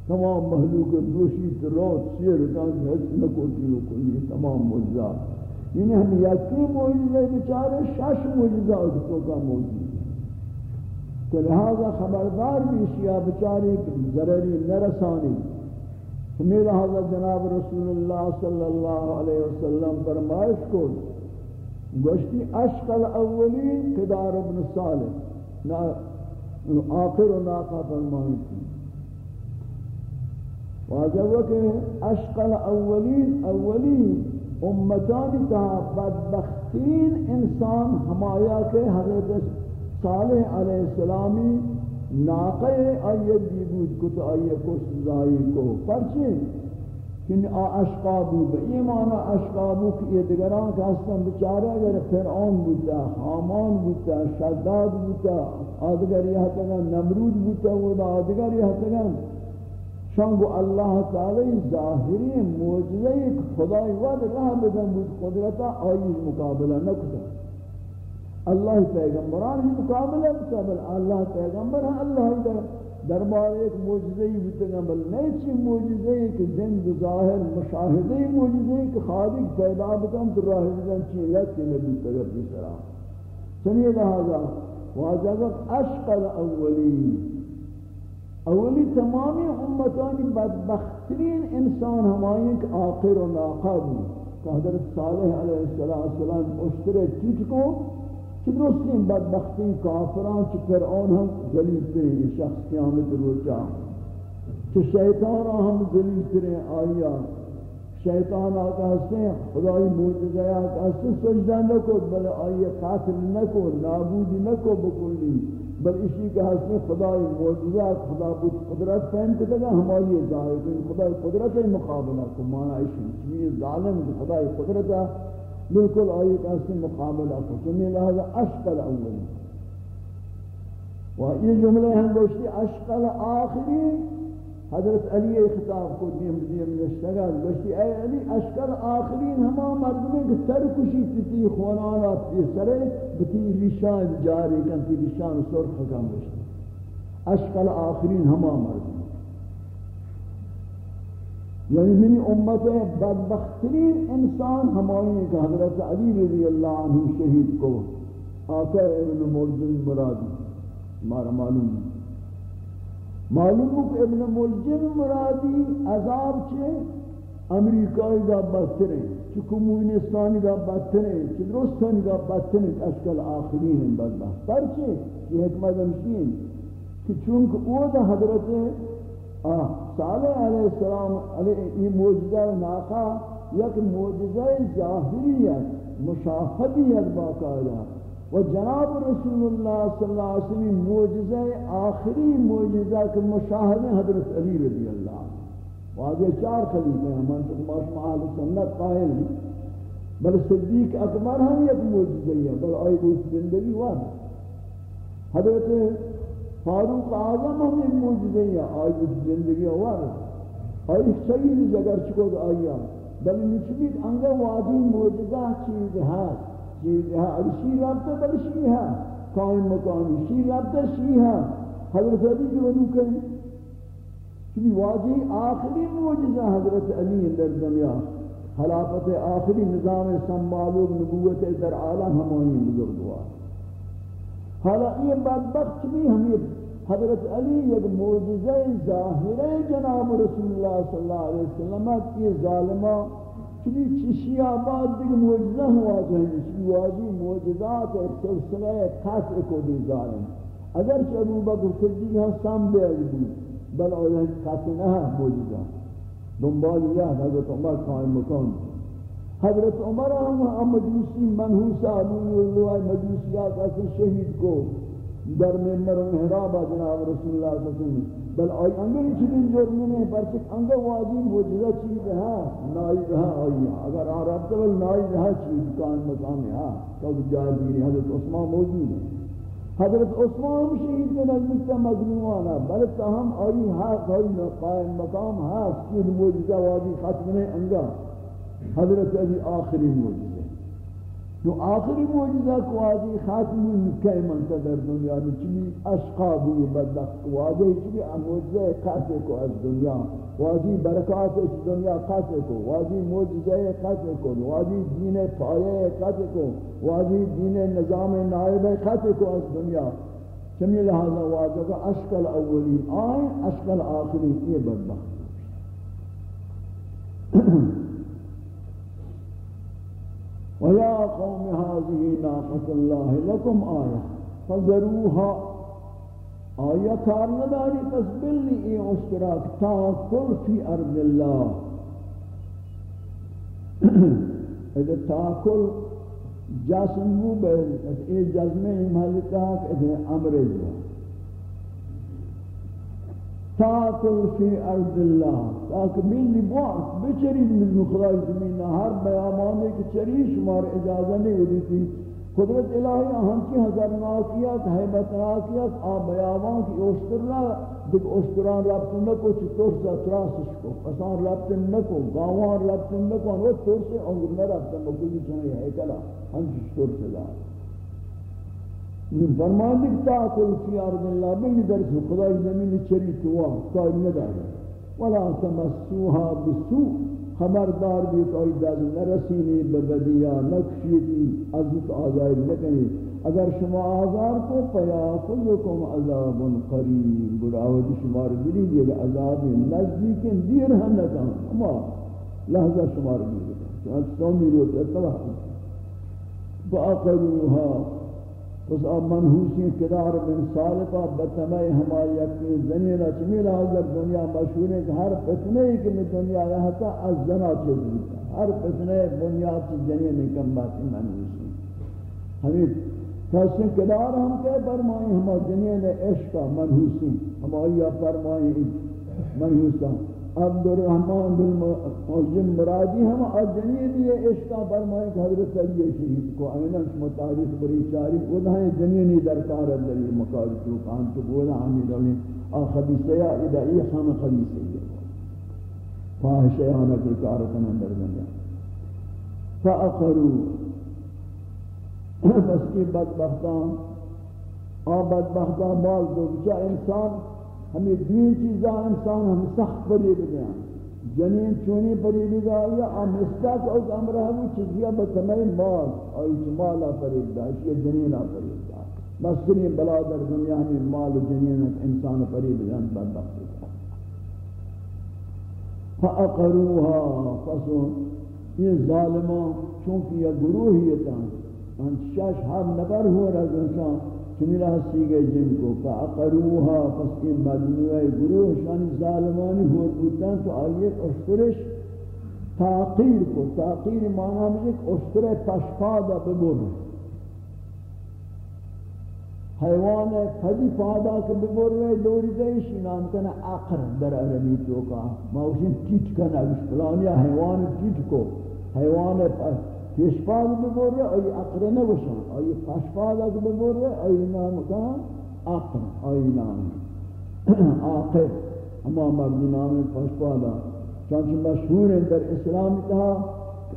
تمام محلوق دوشی تروت سیر کان ہیچ نکوٹی و کلی تمام موجزات یعنی ہم یکی موجزہ بچارے شش موجزہ اکتوں کا موجود تو لہذا خبردار بھی اشیاء بچارے ضرری نرسانی. ہمیں لہذا جناب رسول اللہ صلی اللہ علیہ وسلم فرمائش کو گوشتی اشق الاولین قدار ابن صالح. آخر و ناقہ فرمائی تھی واجب کہ اشقل اولین اولین امتان تا بدبختین انسان ہمایا کے حضرت صالح علیہ السلامی ناقے آئیے دیبود کت آئیے کس زائی کو پرچے کن آ اشقابو با ایمان اشقابو کہ یہ دگران کا حسن بچارے اگر فرعون بودتا حامان بودتا شداد بودتا آدگر یہ تگا نمرود بودتا وہ آدگر یہ تگا چونگو اللہ تعالی ظاہری موجزہ ایک خدای ود رہ بدن بود، قدرتا آئی مقابلہ نکتا۔ اللہ پیغمبران ہی مقابلہ بتا، بل اللہ پیغمبر ہے اللہ در دربار ایک موجزہ ہی بتا بل نہیں چی موجزہ ایک زند ظاہر مشاہدہ ہی موجزہ ایک خالق پیدا بکن تو راہ بدن چی یکی نبی تگر بھی سرا چنیے لہذا واجب اشقل اولین اولی تمامی امتانی بدبخترین انسان ہمائی کہ آخر و ناقب کہ حضرت صالح علیہ السلام اشترے چیچ کو کہ درستین بدبختین کافران چی فرعون ہم ذلیل ترین شخص قیامت روچا کہ شیطان ہم ذلیل ترین آئیا شیطان آقا ہستے خدای موجزہ آقا ہستے سجدہ نکو بل آئیے قاتل نکو، نابودی نکو بکلی۔ بل اسی کے حسن خدای موجزات خدا بود قدرت فہم کو دگا ہماری ظاہر ہے خدای قدرت مقابلہ کو مانا اسی چیز ظالم کہ خدای قدرت بالکل آئی کہ حسن مقابلہ کو سنی لہذا اشکل اولی و یہ جملے ہیں گوشتی اشکل آخری حضرت علی خطاب کو دیم دیم نشتگل گوشتی اے علی، اشکر آخرین ہما مردمیں کہ تر کشی تیتی خونانا تی سرے، بتی لیشان جاری کن، تی لیشان سرخ کن گوشتی اشکر آخرین ہما مردمیں یعنی منی امت بدبخترین انسان ہمائی کہ حضرت علی رضی اللہ عنہ شہید کو آقا ابن مرزن مرادی مارا معلوم ہے معلوم ہو کہ ابن ملجم مرادی عذاب چھے امریکای کا بدتر ہیں چھ کمونستانی کا بدتر ہیں چھ درستانی کا بدتر ہیں، اشکال آخرین ہیں، بدبخت پر چھے، یہ حکمت ہمشین کہ چونکہ او دا حضرت صالح علیہ السلام، علیہ، یہ موجزہ ناقا یک موجزہ ظاہریت مشاہدیت باقاعدہ۔ و جناب رسول اللہ صلی اللہ علیہ وسلم معجزہ آخری معجزہ کے مشاہدے حضرت علی رضی اللہ واضح چار خلیفہ ہیں من تو ماشما اہل سنت قائل ہیں۔ بل صدیق اکبر ہم ایک معجزہ ہے بل آئی وہ زندگی واضح حضرت فاروق اعظم ہم ایک معجزہ ہے آئی وہ زندگی واضح آئی صحیح جگہ چکو آئی بل نچبیت انگا وادی معجزہ چیز ہے۔ چیز ہے اور شی رابطہ بل ہے، قائم مقامی شی رابطہ شی ہے۔ حضرت علی کی ونو کہیں؟ کہ واجی آخری موجزہ حضرت علی در دنیا، خلافت آخری نظام سنبالو نبوت در عالم ہمانی بزرگ ہوا۔ حالا یہ بدبخت بھی ہمیں حضرت علی یک معجزہ ظاہرہ جناب رسول اللہ صلی اللہ علیہ وسلم کی ظالمہ چلی چشی آباد دیگه موجزه ہوا جائیں چلی واجی موجزات ایک سلسلہ قطع کو دی ظالم. اگر چه ابو بکر صدیق ہاں سام دے اجبو بل اولا قطع نہ موجزہ دنبال یہ حضرت عمر قائم مکان حضرت عمر ہم مجوسی منحوسہ ابو اللہ مجوسیات اصل شہید کو در ممبر و محراب جناب رسول اللہ صلی اللہ علیہ وسلم بل آئی انگر چیزیں جرمی نہیں پرچک انگر واجی موجزہ چیز ہے ہاں، نائی رہا آئی اگر آن رب بل نائی رہا چیز کان مقام ہے ہاں۔ تو جائے بیری حضرت عثمان موجود ہے حضرت عثمان شہید کے نزدیک مظلومان ہے بل تاہم آئی حق آئی قائم مقام ہے، چیز موجزہ واجی ختم نہیں انگر حضرت علی آخری موجزہ۔ تو آخری معجزہ کو آجی خاتم النکہ منتظر دنیا میں چلی اشقا ہوئی بدبخت کو آجی چلی معجزہ قاسے کو از دنیا واجی برکات اس دنیا قاسے کو واجی معجزہ قاسے کو واجی دین پایے قاسے کو واجی دین نظام نائب قاسے کو از دنیا۔ چمی لہذا واجہ کا اشکال اولی آئیں اشکال آخری یہ بدبخت۔ ويا قوم هذه ناقة الله لكم آية فذروها آية کار نداری، پس بلی ای اشتراک تاکل فی ارض اللہ۔ اذا تاکل جاسم بو بیل ای جزمه ای محلکہ کہ امر جو تاکل فی ارض اللہ. تاکہ ملی بواس بچرید من خدای زمین. ہر بیامانے کی چری شمار اجازہ نہیں ہوئی تھی قدرت الہی ہم کی ہزار ناکیات، حیبت ناکیات آ بیامان کی اوشتر را دیکھ اوشتران رابط نکو چی طور سے تراسش کو پسان رابط نکو گاوان رابط نکو وہ طور سے انگر نرابط نکو چنی ہے کلا ہم چی طور سے لائے یہ فرمان دیکھتا کل فی ارض اللہ بلی درس خدای زمین چری توا کار ندارے ولا تمسوها بسوء خبردار بھی کوئی دل نرسینی ببدیا نکشیدی عزت آزائی نکنی. اگر شما آزار کو پیا کلکم عذاب قریب. براود شمار گری دیگا عذاب نزدیک دیر ہم نکان اما لحظہ شمار گری چونکہ سونی روز اتباہ فاقروها اس آب منحوسی کدار من سالقہ بتمائی ہماری یکی زنینہ چمیل حضر دنیا مشہور ہے کہ ہر فتنے کہ میں دنیا رہا تھا از زنا چیز ہر فتنے بنیاد سے جنین کم باتی منحوسی. ہمیں کسی کدار ہم کہ فرمائی ہماری جنین عشقہ منحوسی. ہماری فرمائی منحوسہ عبد الرحمن بن مرادی ہم اجنی دیے عشقہ فرمائے کہ حضرت علی شہید کو اینا شما تاریخ بری چاری وہ ہیں، جنینی درکار ہے در مقال تو کان تو بولا ہمیں دولیں آ خبیثہ یا ادعی ہم خبیثہ ہے فاحشیانہ کی کارتن اندر دنیا۔ فاقروا بس کی بدبختان آ بدبختان بال دو بچا انسان ہمیں دین چیزاں انسان ہم سخت پری بدیاں جنین چونی پری بدا یا امستاک او امرہ وہ چیزیا بتمائی مال۔ اور جمالا پری بدا یہ جنینا پری بدا مستری بلا در دنیا میں مال و جنین انسان پری بدا بدبخت بدا فاقروها فسو یہ ظالمان چونکہ یہ گروہیتاں انت شش ہم نبر ہو رہا انسان چمیلہ ہستی گئے جن کو فاقروها پس کی مجموعہ گروہ شانی ظالمانی ہو بودن تو آئیے اشترش تاقیر کو، تاقیر معنی ہم ایک اشتر پشپادا ببر حیوان پدی پادا کے ببر رہے دوری دیشی نام کنا اقر در عربی تو کا۔ موشن تیٹ کنا فلانی حیوان تیٹ کو۔ حیوان پدی پیشپاد ببره ای اقره نباشن. ای پشپاد اگه ببره ای نام کن اقر ای نام. آقر اما مرد نام پشپاد چانچه مشهور در اسلام تها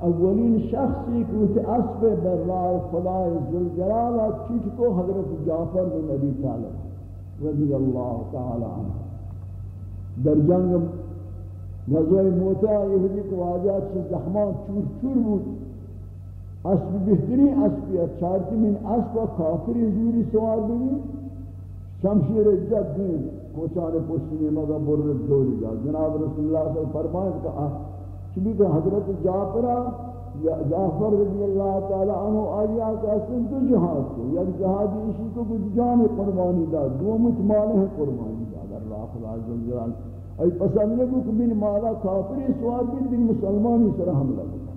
اولین شخصی که اوت اسب بر راه خدای ذوالجلال چیت کو حضرت جعفر بن نبی طالب رضی اللہ تعالی عنہ. در جنگ غزوه موتا، یهودی کو واجہ چه زحمات چور چور بود. اسب بہترین اسب یا چارتی من اسب و کافری زوری سوار بھی شمشیر جد دین کوچانے پوچھنے مگا برد دوری جا جناب رسول اللہ صلی اللہ علیہ وسلم فرمائے کہ چونکہ حضرت جعفرہ یا جعفر رضی اللہ تعالی عنہ آیا کہ اسن تو جہاد کو. یک جہادی اسی کو کچھ جان قربانی دا دو مت مال ہے قربانی دا در راہ خدا عز جلال. ای پسند لگو کہ من مالا کافری سوار بھی دیکھ مسلمانی سر حملہ بکا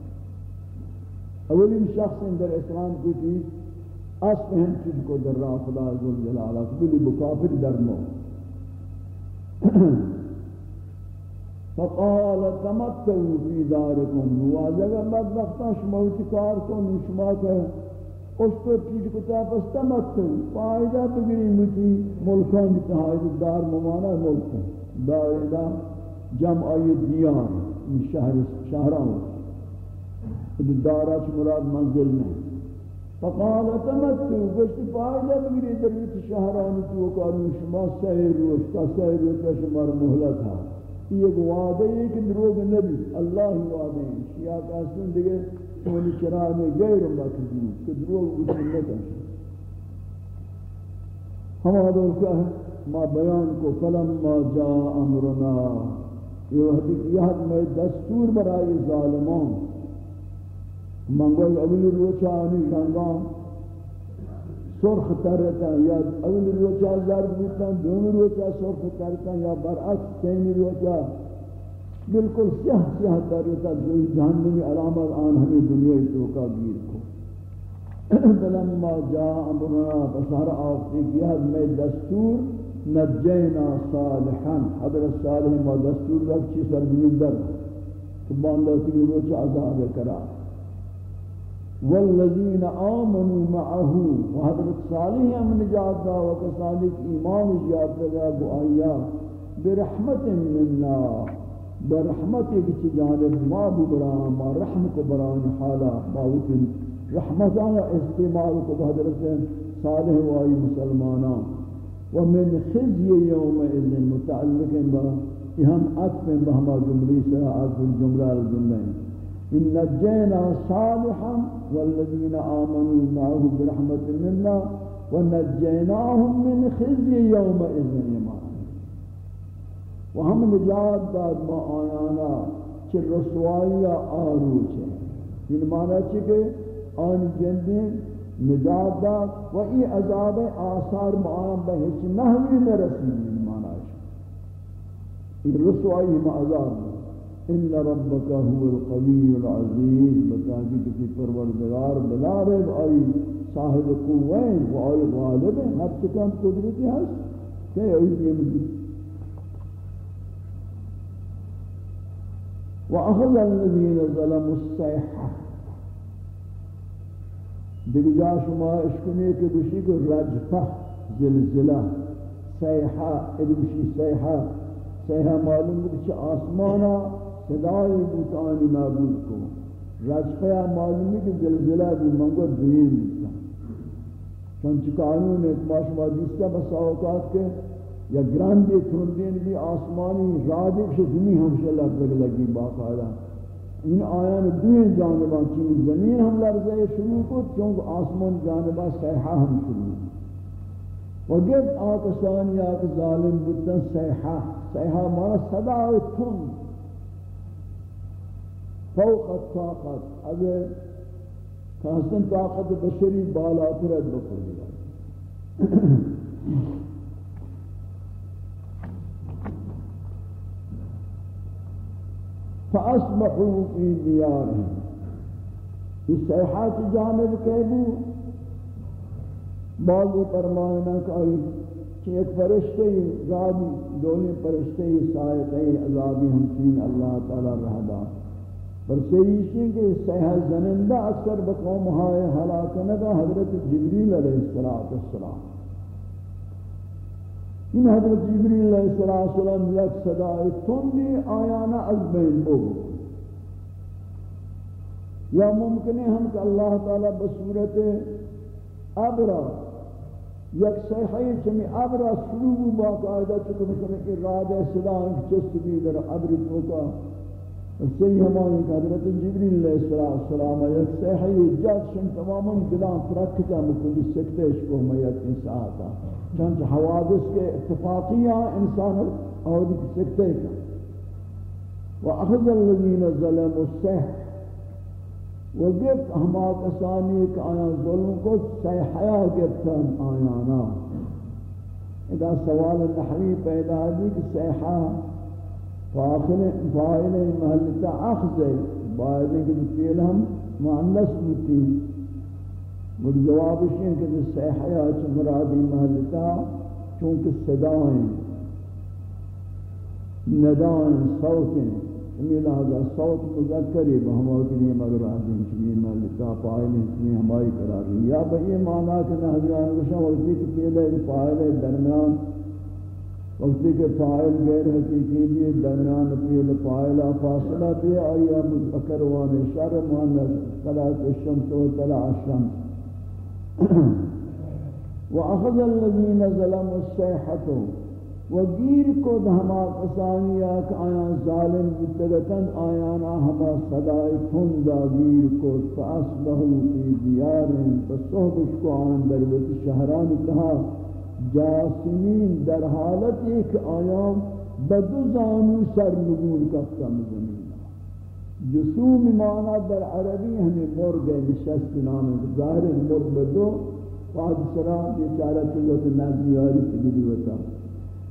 اولین شخص اندر اسلام کو تھی اس ہم چیز کو در راہ خدا عز جلال بلی بکافر در مو. فقال، تمتعوا في داركم واجا بدبختا شما کار کو شما کہ اس کو چیز کو تا پس تمتعوا، فائدہ بگری متی ملکان کی تہائی دار ممانا ملک دار جمع دیار، شہر شہران۔ دارات مراد منزل نہیں۔ فقال تمتعوا گشت فائدہ بگری در شہران تو کارو شما سہر روش تا سہر روش شما مہلت ہے یہ وعدہ ہے کہ دروغ نبی، اللہ وعدہ ہے شیعہ کا سن دیگے سونی چراہ میں غیر مکذوب کہ دروغ گزر نہ کر ہم آدھر کیا ہے؟ ما بیان کو فلم ما جا امرنا۔ یہ حدیث یہ حد میں دستور برای ظالمان۔ منگوی اولی روچانی رنگان سرخ ترتا یا اول روچا زرد بودن دوم روچا سرخ ترتا یا برعکس سین روچا. بالکل سیاہ سیاہ ترتا جو جہنمی علامت آن ہمیں دنیا توکا گیر کو. فلما جا امرنا فسہر آفتی کیا میں دستور نجینا صالحا. حضرت صالح ما دستور رکھ چی سرگنی در تو باندہ تکی روچا عذاب کرا. والذین آمنوا معه وحضرت صالح ہم نجات دا وکسالک ایمان جات دا گو آیا برحمت مننا برحمت کی جانب ما برا ما رحم کو بران، حالا باوتن رحمتان استعمال کو حضرت صالح و آئی مسلمانان ومن خزی یوم اذن متعلق با ہم عطف بہما جملی سے عطف الجملہ الجملہ إن نجينا صالحا والذين آمنوا معه برحمة منا ونجيناهم من خزي يومئذ إيمان وهم نجات داد ما آيانا چه رسوائي آروچ ہے۔ ان معنی چه کہ آن جندیں نجات داد و ای عذاب آثار معام بہچ نحوی نرسید ان یعنی معنی چه رسوائی ما عذاب داد ان ربك هو القوي العزيز بتاكي کسی پروردگار بلا رب اي صاحب قوه و اي غالب ہے، ہر چکم قدرت ہے کہ اي نعمت واخذ الذين ظلموا الصيحه دیگر جا شما اشکنے کے بشی کو رجفہ زلزلہ صیحہ ادبشی صیحہ صیحہ معلوم ہے کہ آسمانہ صدای بوتانی نابود کو رجفہ معلومی کہ زلزلہ بھی منگو دوئین بیتا چونچہ قانون ایک باشما دیستا بس اوقات کے یا گران گراندی ترندین بھی آسمانی رادک سے زمین ہمشہ لگ لگی باقاعدہ ان آیان دوئین جانبان چین زمین ہم لرزے شروع کو چونکہ آسمان جانبان سیحہ ہم شروع و گفت آکسانی آک ظالم بودن سیحہ سیحہ مانا صدا تند. فوق الطاقت. اگر کہستن طاقت بشری بالا ترد بکلی فأصبحوا في ديارهم اس سیحات جانب کہبو بعضی فرمائنا کہ کہ ایک فرشتے ہی رادی دونی فرشتے ہی سائے عذابی ہمچین اللہ تعالی رہا پر سیشی کہ سیح زنندہ اکثر بقوم ہائے حلاکنگا حضرت جبریل علیہ السلام ان حضرت جبریل علیہ السلام یک صدای تندی آیانا از بین بو یا ممکن ہے ہم کہ اللہ تعالی بصورت ابرا، یک صحیح چمی ابرا سلوب باقاعدہ چکم مثلا ارادہ صدا چست بھی در ابر توکا اسی ہمانی حضرت جبریل علیہ السلام ایک صحیح جد شن تماما دلان ترکتا مکلی سکتش کو میت انسان انساعتا چنچ حوادث کے اتفاقیاں انسان اور سکتے کا وأخذ الذين ظلموا السحر. وجبت ہما کسانی کہ آیا ظلم کو سیحیا گفتن آیانا. اذا سوال نحوی پیدا دی کہ سیحا فاعل محلتا اخذ باید کہ فعل ہم مؤنث بتی مجھ جواب ہے کہ سیحیا چ مرادی محلتا چونکہ صدائیں ندائیں صوتیں ہمیں یعنی لہذا صوت مذکر مذکری بہما کے لیے مگر آدم چمی ملکا پائل چمی ہمائی قرار رہی یا بھئی معنی کہ نہ نحضیان گشا وقتی کہ پہلے پائل درمیان وقتی کہ پائل غیر حقیقی بھی درمیان پہلے پائل فاصلہ بھی آیا مذکر وان شر معنی صلاة الشمس و طلع الشمس۔ وأخذ الذين ظلموا السيحة و گیر کو ہما کسانیا کہ آیا ظالم بتگتن آیانا ہما صدای تندا گیر کو فاسبہو فی دیارن۔ فصحبش کو آن در وقت شہران تہا جاسمین در حالت ایک آیام بدو زانو سر نگول کفتا مزمین جسوم مانا در عربی ہمیں مرگ نشست نام ظاہر مرگ بدو فاد سرا بیچارہ چلوت نزیاری تگلی وطا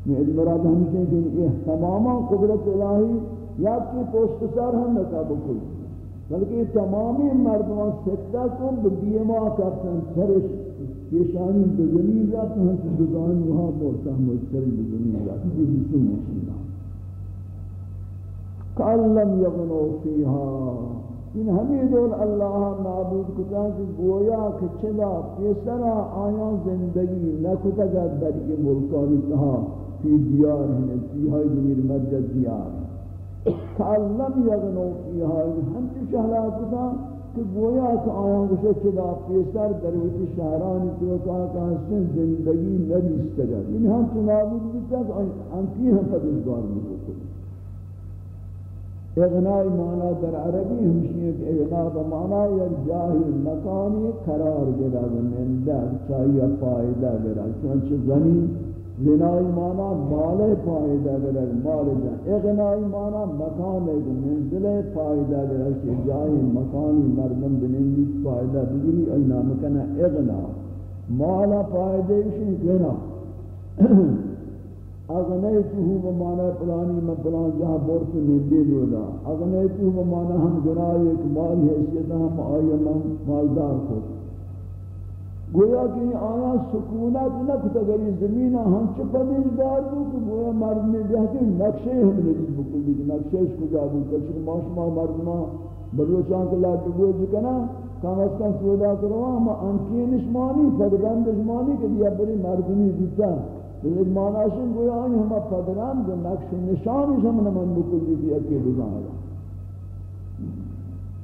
میں مراد ہمشہ کہ یہ تماما قدرت الہی یا کی پوشت سار ہم نکا بکل بلکہ تمامی مردمان سکتہ کو بدیما کرتن سرش پیشانی بزنی رات ہم سے دزان وہاں بولتا ہم سر بزنی رات یہ رسول مشینا کاللم یغنو فیہا۔ ان ہمیں دول اللہ معبود کتا کہ گویا کہ چلا پیسرا آیا زندگی نکتا گا در یہ ملکانی تہا فی دیار ہیں فی ہائی زمیر مرجد دیار کاللم یغنو فی ہائی ہم چی شہرہ کتا تو گویا که آیان گوشه که دا پیسر در ویتی شهرانی تو کار که هستن زندگی نریستگر یعنی هم تو نابود بیتن انکی هم پدشگار میبوکن اغنای مانا در عربی ہمشی کہ اغنا بمانا یا جاہی مکانی قرار گرد مندر چاہیے فائدہ گرد چونچہ زنی زنائی مانا مال فائدہ گرر مال جان اغنائی مانا مکان ایک منزل فائدہ گرر کہ جائی مکانی مردم بنندی فائدہ بگری ای نامکنا اغنا. مالا فائدہ شن گنا. اغنیتو بمانا پلانی میں پلان جہاں بورت نندی دولا اغنیتو بمانا ہم گنائی ایک مال حیثیتا ہم آئی مالدار خود گویا کہ آیا سکونت نکتا گئی زمین ہم چپنیج دار دو کہ گویا مرد میں جہتی نقشے ہم لگی بکلی کہ نقشے اس کو جابو کچھ ماشما مردما بلوچان کے لیے بگوز کنا کم از کم سودا کروا ہم انکی نشمانی فدرند نشمانی کہ دیا بری مردمی دیتا لیکن معناشن گویا آنی ہم فدرند نقش نشانی ہم نمان بکلی کہ اکی بزانا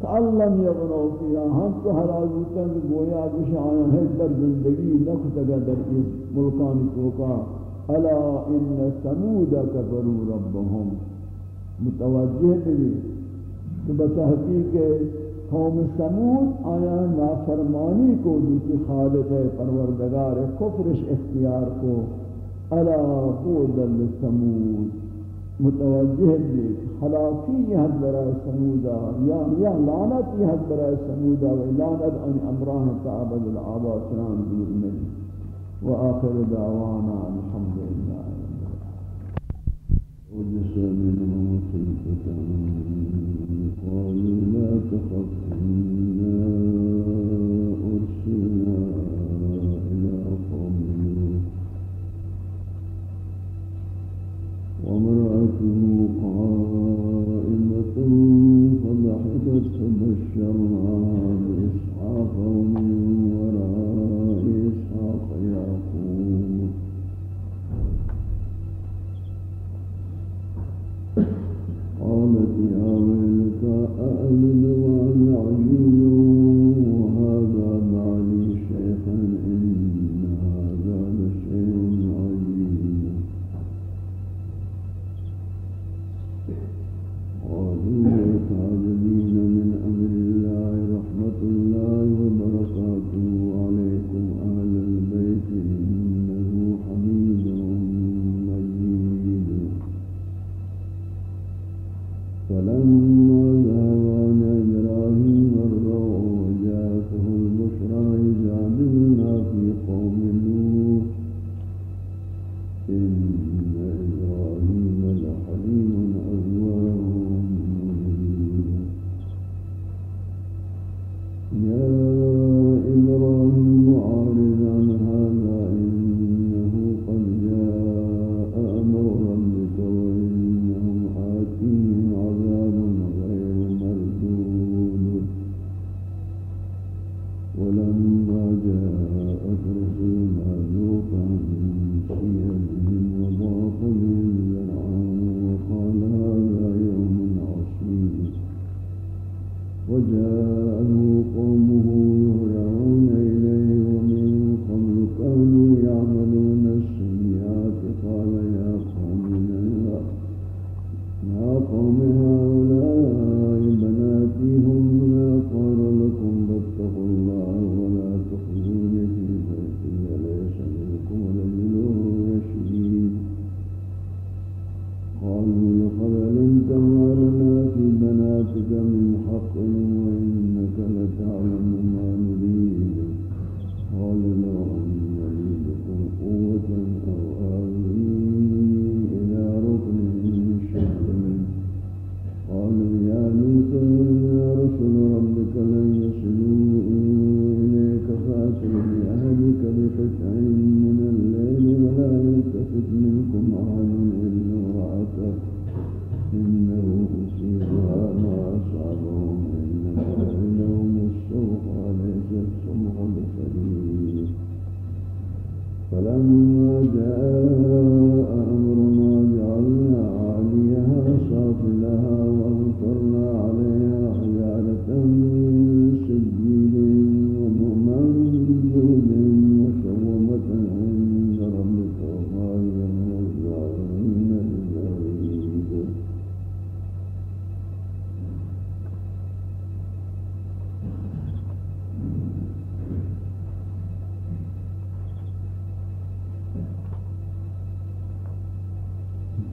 تعلم یغنو فیها ہم تو حراز گویا کچھ آیا ہے در زندگی نکتگا در اس ملکان توقع الا ان سمود کفروا ربهم۔ متوجہ بھی کہ بتحقیق قوم سمود آیا نافرمانی کو دوتی خالق پروردگار کفرش اختیار کو۔ الا بودا لسمود متوجہ بھی حلاکی یہ حد برای سمودا، یا یا لعنت یہ حد برای سمودا و لعنت ان امران تعبد العبا سلام دور من و آخر دعوانا الحمد لله وجس منهم خلفة قالوا لا تخف.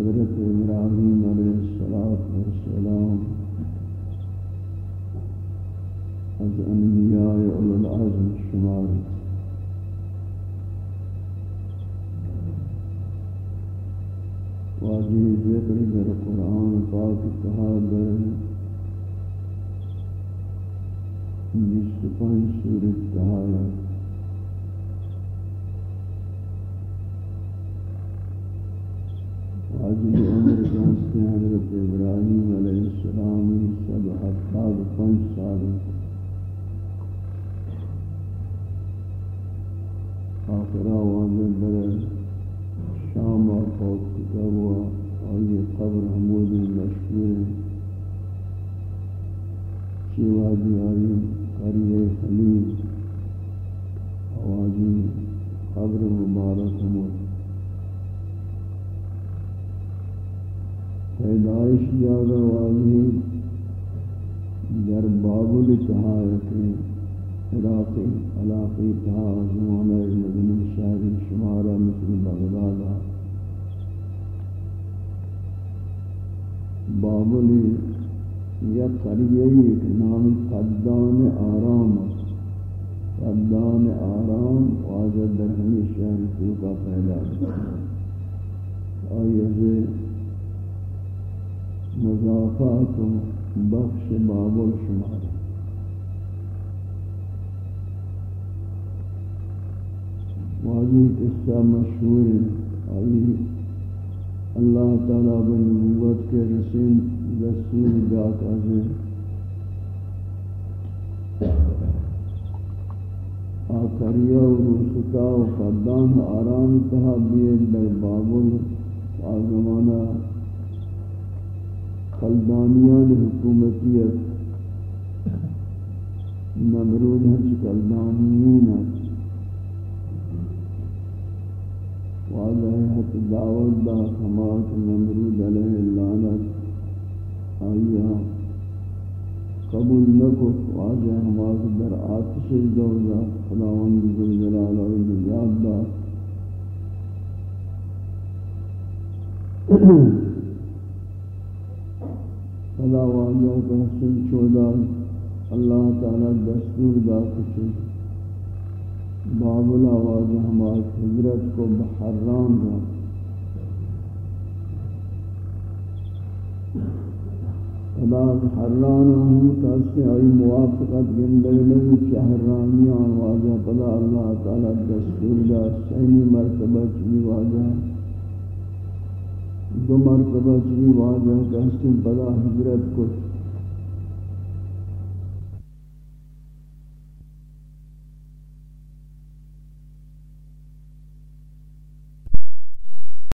حضرت ابراہیم علیہ السلام والسلام از انبیاء اول العزم شمار واجی ذکر در قرآن پاک کہا در بیس پانچ سورت کہا حاجل عمر کا سے حضرت ابراہیم علیہ السلام سب ہفتاد پنچ سال آخرہ واضح در شام اور فوت کتاب ہوا اور یہ قبر حمود مشہور شیوادی آئی قریہ خلیل آوازی قبر مبارک حمود۔ پیدائش یاد واضح در بابل تحایت عراقی علاقی تحا زمانہ مدنی شہری شمارہ مثل بغدادہ بابل یا قریعی ایک نام قدان آرام قدان آرام واضح در ہمی شہر کو کا پیدا۔ آئیے مضافات و بخش باب الشمار واضح قصہ مشہور ہے. اللہ تعالیٰ بنبوت کے رسیم رسول جاتا ہے آخریا و روسکہ و قدام آرام تحبیت در بابل، آزمانہ کلدانیان حکومتیت نمرود ہنچ کلدانیین واضح حت دعوت دا خمات نمرود علیہ اللعنت آئیہ قبول نکو واضح ہمارے در آتش دوزہ خداوند ذوالجلال و نجات دا فلا واجہ کا حسن چودہ اللہ تعالی دستور دا کچھ۔ باب الواز ہمارے حضرت کو بحران دا۔ فلا حران ہم کسی آئی موافقت گندگ لگی شہرانیان واجہ فلا اللہ تعالی دستور دا، سینی مرتبہ چلی واجہ۔ دو مرتبہ چلی واجہ کہ حسن بلا حضرت کو